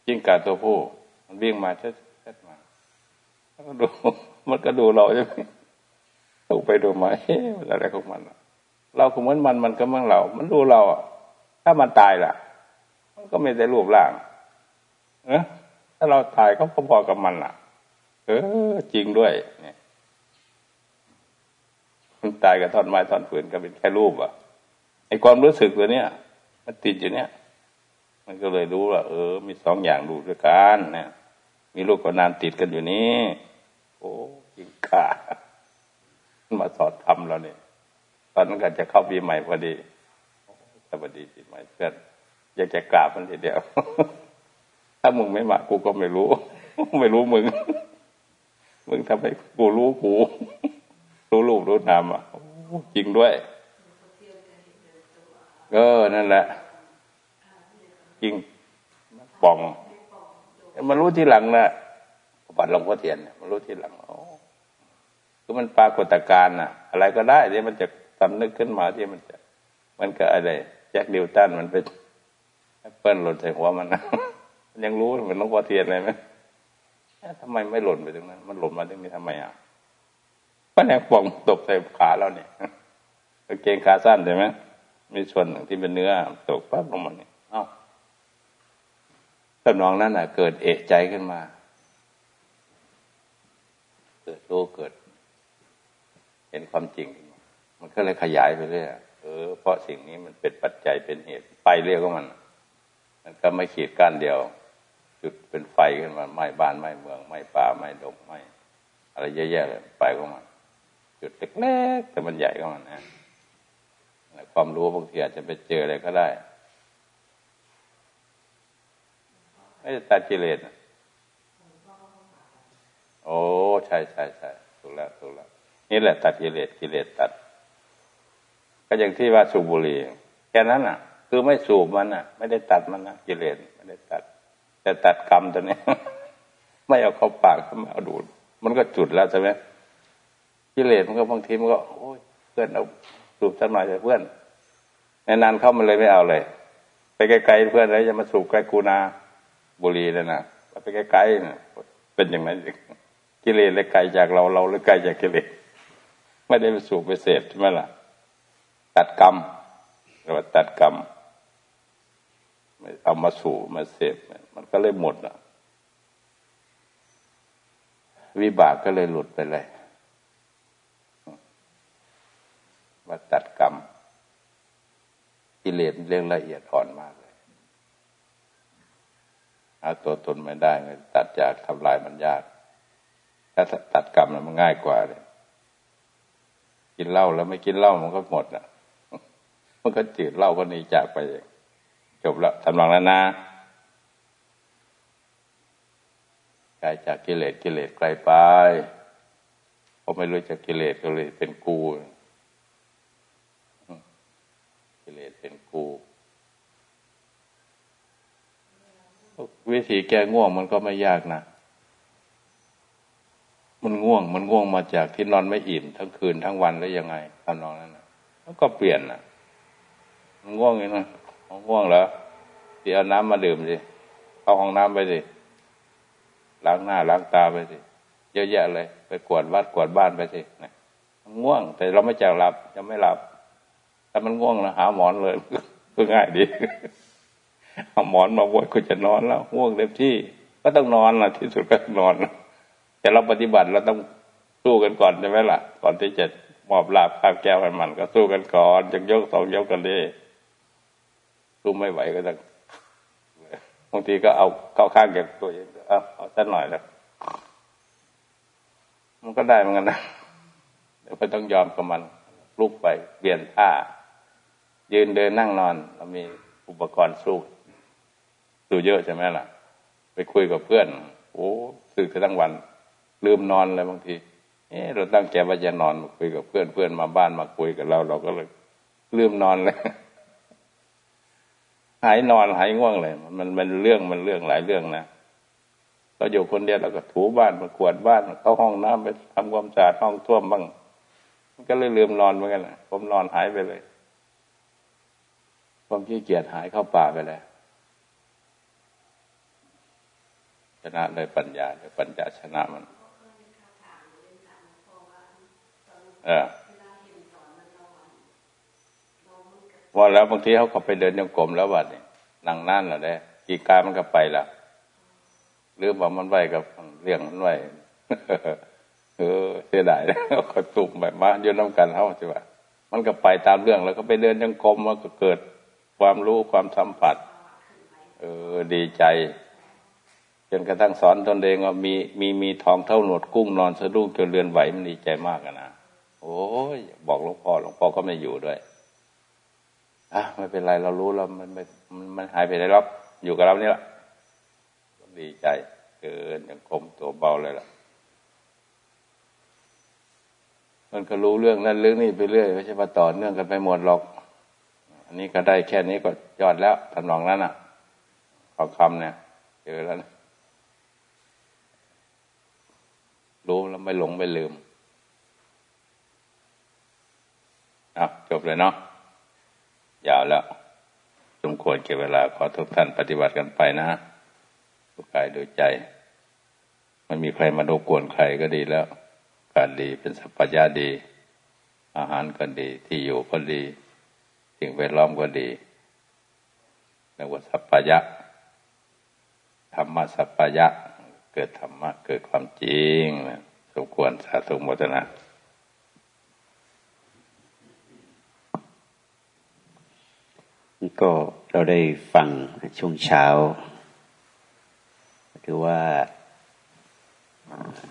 กิ้งก่าตัวผู้ มันวิ่งมาเช็ดมาแล้วก็ดูมันก็ดูเราใช่ไหมดูไปดูมาเฮ้ยอะไรของมันเราก็เหมือนมันมันก็มั่งเรา มันดูเราอะถ้ามันตายล่ะ มันก็ไม่ได้รูปร่างเออ ถ้าเราตายก็พอๆกับมันล่ะ เออ จริงด้วยเนี่ยมันตายกับท่อนไม้ท่อนฝืนก็เป็นแค่รูปอะไอความรู้สึกตัวเนี้ยมันติดอยู่เนี้ยมันก็เลยรู้ว่าเออ มีสองอย่างดูด้วยกันเนี่ยมีลูกกับนานติดกันอยู่นี้โอ้ยิงขามาสอนทำเราเนี่ยตอนนั้นก็จะเข้าปีใหม่พอดีสวัสดีปีใหม่เพื่อนอยากจะกราบมันทีเดียว ถ้ามึงไม่มากูก็ไม่รู้ ไม่รู้มึง มึงทำให้กูรู้กู รู้รูปรู้นามอะจริงด้วย เออ นั่นแหละ จริงป่องมันรู้ที่หลังนะบัตรหลวงพ่อเทียนมันรู้ทีหลังโอ้คือมันปรากฏการณ์นะอะไรก็ได้ที่มันจะสำนึกขึ้นมาที่มันจะ มันก็อะไรแจ็คดิวตันมันเป็นเปิ้ลหล่นใส่หัวมันนะ มันยังรู้เหมือนหลวงพ่อเทียนเลยไหมทำไมไม่หล่นไปตรงนั้น มันหล่นมาตรงนี้ทำไมอะป้าแดงป่องตกใส่ขาเราเนี่ยกางเกงขาสั้นใช่ไหมมีส่วนหนึ่งที่เป็นเนื้อตกปั๊บลงมาเนี่ยเอ้าตำนองนั้นอะ เกิดเอะใจขึ้นมา เกิดรู้เกิด เห็นความจริง มันก็เลยขยายไปเรื่อยเออเพราะสิ่งนี้มันเป็นปัจจัยเป็นเหตุ ไปเรื่อยก็มัน มันก็ไม่ขีดก้านเดียว จุดเป็นไฟขึ้นมาไหม้บ้านไหม้เมืองไหม้ป่าไหม้ดงไหม้อะไรเยอะแยะเลยไปก็มันจุดเล็กๆแต่มันใหญ่ก็มันนะความรู้บางทีอาจจะไปเจออะไรก็ได้ไม่ตัดกิเลสโอ้ใช่ใช่ใช่ถูกแล้วถูกแล้วนี่แหละตัดกิเลสกิเลสตัด ก็อย่างที่ว่าสูบบุหรี่แค่นั้นอะ คือไม่สูบมันอะ ไม่ได้ตัดมันนะกิเลสไม่ได้ตัด แต่ตัดกรรมตัวนี้ ไม่เอาเข้าปากเข้ามาเอาดูด มันก็จุดแล้วใช่ไหมกิเลสมันก็บางทีมันก็โอ้ยเพื่อนเอาสูบสักหน่อยเพื่อนนานๆเข้ามันเลยไม่เอาเลย ไปไกลๆเพื่อนเลยจะมาสูบใกลกูนาบุรีเลยนะไปไกลๆนะเป็นอย่างนั้นกิเลสเลยไกลจากเราเราเลยไกลจากกิเลสไม่ได้ไปสูบไปเสพใช่ไหมล่ะ ตัดกรรมหรือว่าตัดกรรม เอามาสู่มาเสพมันก็เลยหมดอะ วิบากก็เลยหลุดไปเลยว่าตัดกรรมกิเลสเรื่องละเอียดอ่อนมากเลยเอาตัวตนไม่ได้ตัดจากทำลายมันยาก ถ้าตัดกรรมมันง่ายกว่าเลยกินเหล้าแล้วไม่กินเหล้ามันก็หมดอะ มันก็จืดเหล้าก็หนีจากไป จบแล้วทำลองแล้วนะกลายจากกิเลสกิเลสไกลไปเพราะไม่รู้จักกิเลสก็เลยเป็นกู กิเลสเป็นกูวิธีแก้ง่วงมันก็ไม่ยากนะ มันง่วง มันง่วงมาจากที่นอนไม่อิ่ม ทั้งคืนทั้งวันแล้วยังไงทำนองนั้นนะแล้วก็เปลี่ยนนะมันง่วงอย่างนั้น ง่วงเหรอเดี๋ยวน้ำมาดื่มสิเข้าห้องน้ำไปสิล้างหน้าล้างตาไปสิเยอะแยะเลย ไปกวดวัดกวดบ้านไปสินะง่วง แต่เราไม่จะหลับจะไม่หลับถ้ามันง่วงนะหาหมอนเลยก็ง่ายดีเอาหมอนมาบวชก็จะนอนแล้วง่วงเต็มที่ ก็ต้องนอนนะที่สุดก็นอนแต่เราปฏิบัติเราต้องสู้กันก่อนใช่ไหมล่ะ ก่อนที่จะมอบลาบข้าวแก้วให้มันก็สู้กันก่อนจะยกสองยกกันดี สู้ไม่ไหวก็ต้องบางทีก็เอาเข้าข้างเก็บตัวเองเอาเอาสักหน่อยแล้วมันก็ได้เหมือนกันนะเดี๋ยวก็ต้องยอมกับมันลุกไปเปลี่ยนท่า ยืนเดินนั่งนอน เรามีอุปกรณ์สู้สู้เยอะใช่ไหมล่ะ ไปคุยกับเพื่อน โอ้สึกทั้งวัน ลืมนอนเลยบางทีเออเราตั้งใจว่าจะนอนคุยกับเพื่อนเพื่อนมาบ้านมาคุยกับเรา เราก็เลยลืมนอนเลยายนอนหายง่วงเลย มันมันเรื่องมันเรื่องหลายเรื่องนะเราอยู่คนเดียวเราก็ถูบ้านมากวดบ้านเข้าห้องน้ำไปทำความสะอาดห้องท่วมบ้าง มันก็เลยลืมนอนเหมือนกันนะผมนอนหายไปเลย ความขี้เกียจหายเข้าป่าไปแล้วชนะเลยปัญญาเลยปัญญาชนะมัน เออ ว่าแล้วบางทีเขาก็ไปเดินยังกลมแล้ววัดนี่นั่งนั่นแหละได้กีการมันก็ไปละหรือบอกมันไหวกับเลี้ยงมันไหวเออเสียดายแล้วก็ตุ่มแบบมาโยนน้ำกันเขาใช่ปะมันก็ไปตามเรื่องแล้วก็ไปเดินยังกลมมันก็เกิดความรู้ความสัมผัส เออดีใจ จนกระทั่งสอนตนเองว่ามีมีมีทองเท่าหนวดกุ้งนอนสะดุ้งจนเรือนไหวมันดีใจมากนะโอ้ยบอกหลวงพ่อหลวงพ่อก็ไม่อยู่ด้วย อะไม่เป็นไรเรารู้แล้วมันมันมันหายไปไหนหรอกอยู่กับเรานี่แหละดีใจ เกินอย่างคมตัวเบาเลยล่ะ มันก็รู้เรื่องนั้นเรื่องนี้ไปเรื่อยไม่ใช่ว่าต่อเนื่องกันไปหมดหรอก อันนี้ก็ได้แค่นี้ก็ยอดแล้วทำนองนั้นอะขอคำเนี่ยเจอแล้วรู้แล้วไม่หลงไม่ลืมอะจบเลยเนาะ ยาวแล้ว สมควรเก็บเวลาขอทุกท่านปฏิบัติกันไปนะดูกายดูใจไม่มีใครมาดูกวนใครก็ดีแล้ว การดีเป็นสัพพยาดี อาหารก็ดี ที่อยู่ก็ดี สิ่งแวดล้อมก็ดีเรียกว่าสัพพยะธรรมะสัพพยะ เกิดธรรมะ เกิดความจริงสมควรสาธุโมทนา ก็เราได้ฟังช่วงเช้าถือว่า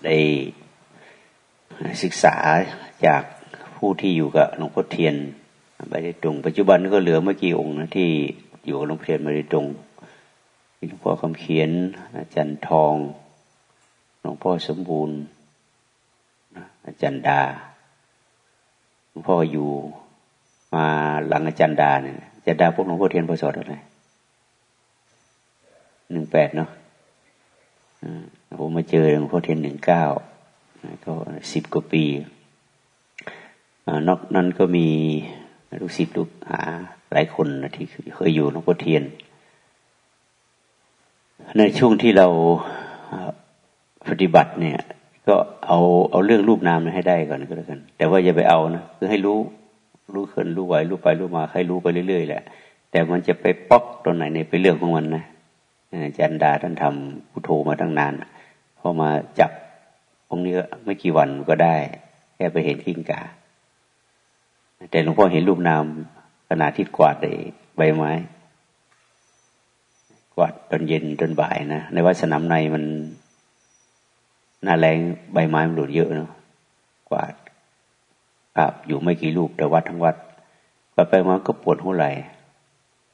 ได้ศึกษาจากผู้ที่อยู่กับหลวงพ่อเทียนไปได้ตรง ปัจจุบันก็เหลือเมื่อกี่องค์นะที่อยู่กับหลวงพ่อเทียนมาได้ตรงหลวงพ่อคำเขียนอาจารย์ทองหลวงพ่อสมบูรณ์อาจารย์ดาหลวงพ่ออยู่มาหลังอาจารย์ดาเนี่ย จะดาวพวกหลวงพ่อเทียนพศเท่าไหร่หนึ่งแปดเนาะผมมาเจอหลวงพ่อเทียนหนึ่งเก้าก็สิบกว่าปีนอกนั้นก็มีลูกศิษย์ลูกหาหลายคนที่เคยอยู่หลวงพ่อเทียน ในช่วงที่เราปฏิบัติเนี่ย ก็เอาเอาเรื่องรูปนามให้ได้ก่อนก็แล้วกัน แต่ว่าอย่าไปเอานะคือให้รู้ รู้ขึ้นรู้ไหวรู้ไปรู้มาให้รู้ไปเรื่อยๆแหละ แต่มันจะไปป๊อกตรงไหนเนี่ยเป็นเรื่องของมันนะอาจารย์ดาท่านทำพุทโธมาตั้งนานพอมาจับตรงนี้ไม่กี่วันก็ได้ แค่ไปเห็นขิ้งกาแต่หลวงพ่อเห็นรูปนามขณะที่กวาดใบไม้ กวาดตอนเย็นตอนบ่ายนะในวัดสนามในมันหน้าแรงใบไม้มันหลุดเยอะเนาะกวาด ภาพอยู่ไม่กี่รูปแต่วัดทั้งวัดไปไปมาก็ปวดหัวไหล่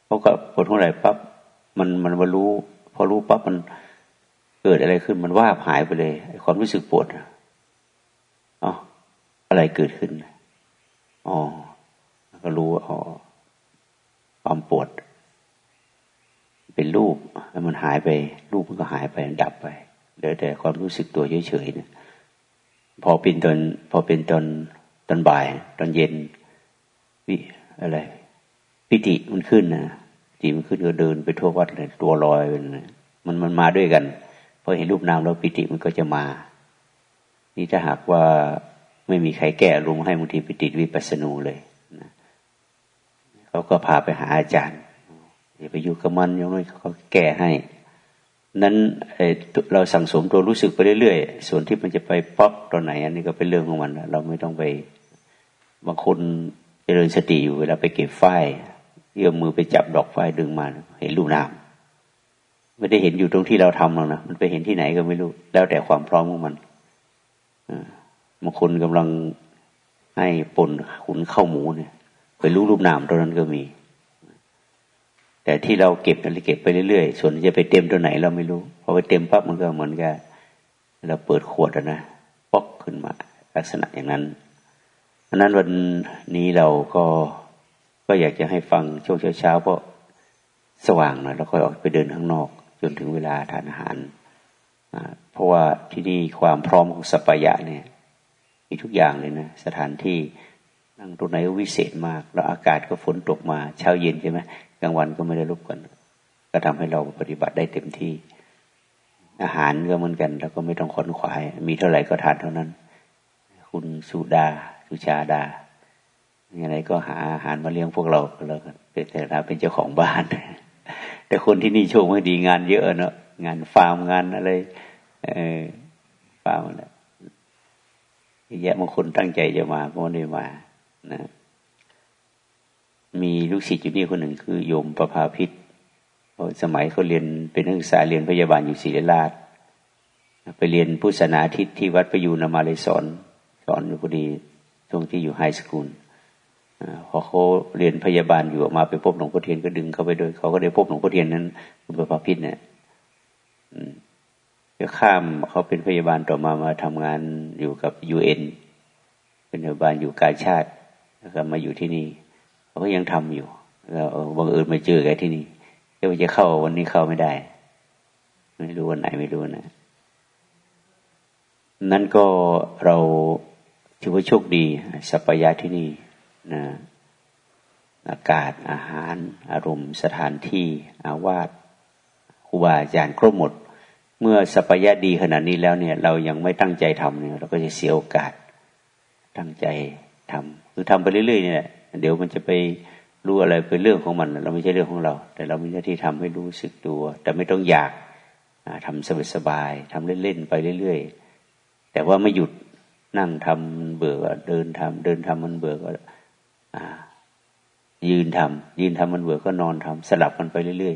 เพราะก็ปวดหัวไหล่ปั๊บมันมันมารู้ พอรู้ปั๊บมันเกิดอะไรขึ้นมันว่าหายไปเลยความรู้สึกปวดอ๋ออะไรเกิดขึ้นอ๋อก็รู้อ๋อความปวด เป็นรูปแล้วมันหายไป รูปมันก็หายไปดับไปเหลือแต่ความรู้สึกตัวเฉยๆเนี่ยพอเป็นตอนพอเป็นตอน ตอนบ่าย ตอนเย็นวิอะไรปิติมันขึ้นนะจิตมันขึ้นก็เดินไปทั่ววัดเลยตัวลอยเป็นมันมันมาด้วยกันพอเห็นรูปนามแล้วปิติมันก็จะมา นี่ถ้าหากว่าไม่มีใครแก้ลงให้บางทีปิติวิปัสสนูเลยนะเขาก็พาไปหาอาจารย์อย่าไปอยู่กับมันอย่างน้อยเขาแก้ให้ นั้นเราสั่งสมตัวรู้สึกไปเรื่อยๆ ส่วนที่มันจะไปป๊อกตอนไหน อันนี้ก็เป็นเรื่องของมัน เราไม่ต้องไปบางคนเจริญสติอยู่เวลาไปเก็บฝ้ายเยื่อมือไปจับดอกฝ้ายดึงมา เห็นรูปนามไม่ได้เห็นอยู่ตรงที่เราทำหรอกนะมันไปเห็นที่ไหนก็ไม่รู้ แล้วแต่ความพร้อมของมันบางคนกำลังให้ปนขุนเข้าหมูเนี่ย ไปรู้รูปนามตรงนั้นก็มี แต่ที่เราเก็บเราเก็บไปเรื่อยๆ ส่วนจะไปเต็มตัวไหนเราไม่รู้พอไปเต็มปั๊บมันก็เหมือนกับเราเปิดขวดนะป๊อกขึ้นมาลักษณะอย่างนั้นราะนั้นวันนี้เราก็ก็อยากจะให้ฟังช่วงเช้าๆเพราะสว่างหน่อยแล้วค่อยออกไปเดินข้างนอก จนถึงเวลาทานอาหารเพราะว่าที่นี่ความพร้อมของสัปยะเนี่ยมีทุกอย่างเลยนะสถานที่ นั่งตรงไหนวิเศษมาก แล้วอากาศก็ฝนตกมา เช้าเย็นใช่ไหมกลางวันก็ไม่ได้รบกวนก็ทำให้เราปฏิบัติได้เต็มที่ อาหารก็เหมือนกัน แล้วก็ไม่ต้องขนขวาย มีเท่าไหร่ก็ทานเท่านั้น คุณสุดาสุชาดาอย่างไรก็หาอาหารมาเลี้ยงพวกเราแล้วกันเป็นแต่ละเป็นเจ้าของบ้าน แต่คนที่นี่โชคไม่ดีงานเยอะเนาะงานฟาร์มงานอะไรเออฟาร์มอะไรแยะบางคนตั้งใจจะมาก็ไม่ได้มา นะมีลูกศิษย์อยู่นี่คนหนึ่งคือโยมประภาพิษสมัยเขาเรียนเป็นนักศึกษาเรียนพยาบาลอยู่ศิริราชไปเรียนพุทธศาสนาทิศที่วัดประยูนมาเลยสอน สอนอยู่พอดีช่วงที่อยู่ไฮสคูลพอเขาเรียนพยาบาลอยู่มาไปพบหลวงพ่อเทียนก็ดึงเขาไปด้วยเขาก็ได้พบหลวงพ่อเทียนนั้นคุณประภาพิษเนี่ยจะข้ามเขาเป็นพยาบาลต่อมามาทำงานอยู่กับยูเอ็นเป็นพยาบาลอยู่กาชาติ ก็มาอยู่ที่นี่เขาก็ยังทำอยู่แล้วบังเอิญมาเจอแกที่นี่ก็จะเข้าวันนี้เข้าไม่ได้ ไม่รู้วันไหนไม่รู้นะนั่นก็เราถือว่าโชคดีสัพยาที่นี่นะอากาศอาหาร อารมณ์ สถานที่ อาวาสครูบาอาจารย์ครบหมด เมื่อสัพยะดีขนาดนี้แล้วเนี่ย เรายังไม่ตั้งใจทำเนี่ยเราก็จะเสียโอกาสตั้งใจทำ คือทำไปเรื่อยๆเนี่ยเดี๋ยวมันจะไปรู้อะไรเป็นเรื่องของมัน เราไม่ใช่เรื่องของเรา แต่เรามีหน้าที่ทำให้รู้สึกตัว แต่ไม่ต้องอยากทำสบายๆทำเล่นๆไปเรื่อยๆ แต่ว่าไม่หยุดนั่งทำเบื่อเดินทำเดินทำมันเบื่อก็ยืนทำยืนทำมันเบื่อก็นอนทำสลับกันไปเรื่อย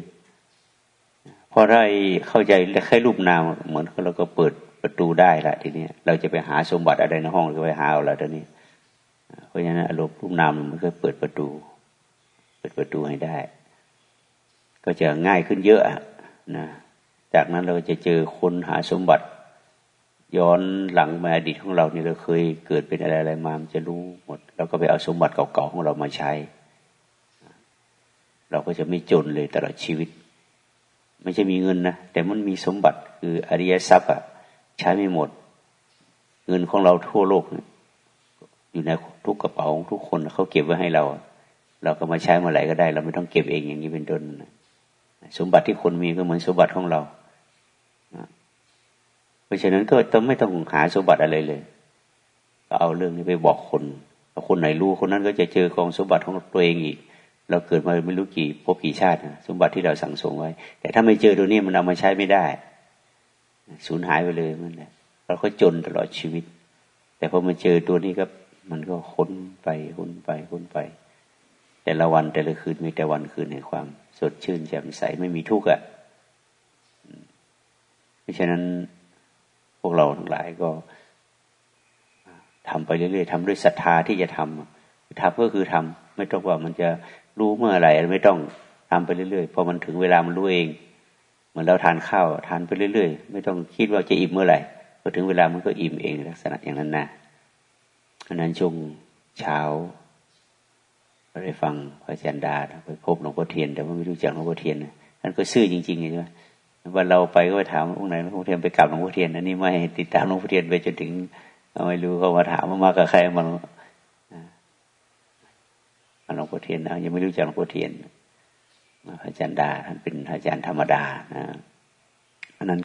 ๆพอได้เข้าใจแค่รูปนามเหมือนเราก็เปิดประตูได้ละทีนี้เราจะไปหาสมบัติอะไรในห้องเราไปหาเอาละทีนี้ เพราะฉะนั้นอารมณ์รูปนามมันก็เปิดประตู เปิดประตูให้ได้ ก็จะง่ายขึ้นเยอะนะจากนั้นเราจะเจอคนหาสมบัติ ย้อนหลังมาอดีตของเราเนี่ยเราเคยเกิดเป็นอะไรอะไรมามันจะรู้หมดเราก็ไปเอาสมบัติเก่าๆของเรามาใช้ เราก็จะไม่จนเลยตลอดชีวิต ไม่ใช่มีเงินนะแต่มันมีสมบัติคืออริยทรัพย์อะใช้ไม่หมด เงินของเราทั่วโลก อยู่ในทุกกระเป๋าทุกคนเขาเก็บไว้ให้เรา เราก็มาใช้เมื่อไหร่ก็ได้ เราไม่ต้องเก็บเองอย่างนี้เป็นต้นสมบัติที่คนมีก็เหมือนสมบัติของเราเพราะฉะนั้นก็ต้องไม่ต้องหาสมบัติอะไรเลย ก็เอาเรื่องนี้ไปบอกคนคนไหนรู้คนนั้นก็จะเจอกองสมบัติของตัวเองอีก เราเกิดมาไม่รู้กี่พบกี่ชาติสมบัติที่เราสั่งสมไว้ แต่ถ้าไม่เจอตัวนี้มันเอามาใช้ไม่ได้สูญหายไปเลยมันแหละเราก็จนตลอดชีวิต แต่พอมาเจอตัวนี้ก็ มันก็ค้นไปค้นไปค้นไป แต่ละวันแต่ละคืนมีแต่วันคืนในความ สดชื่นแจ่มใสไม่มีทุกข์อะเพราะฉะนั้นพวกเราทั้งหลายก็ทำไปเรื่อยๆทำด้วยศรัทธาที่จะทำทำก็คือทำไม่ต้องว่ามันจะรู้เมื่อไหร่ไม่ต้องทำไปเรื่อยๆพอมันถึงเวลามันรู้เองเหมือนเราทานข้าวทานไปเรื่อยๆ ไม่ต้องคิดว่าจะอิ่มเมื่อไหร่พอถึงเวลามันก็อิ่มเองลักษณะอย่างนั้นนะ เพราะนั้นช่วงเช้าเราได้ฟังพระอาจารย์ดาไปพบหลวงพ่อเทียน แต่ว่าไม่รู้จักหลวงพ่อเทียนท่นก็ซื่อจริงๆใช่ไหมวันเราไปก็ไปถามองค์ไหนหลวงพ่อเทียนไปกลับหลวงพ่อเทียนอันนี้ไม่ติดตามหลวงพ่อเทียนไปจนถึงไม่รู้เขามาถามว่ามากับใครมันหลวงพ่อเทียนนะยังไม่รู้จักหลวงพ่อเทียนพระอาจารย์ดาท่านเป็นอาจารย์ธรรมดานะ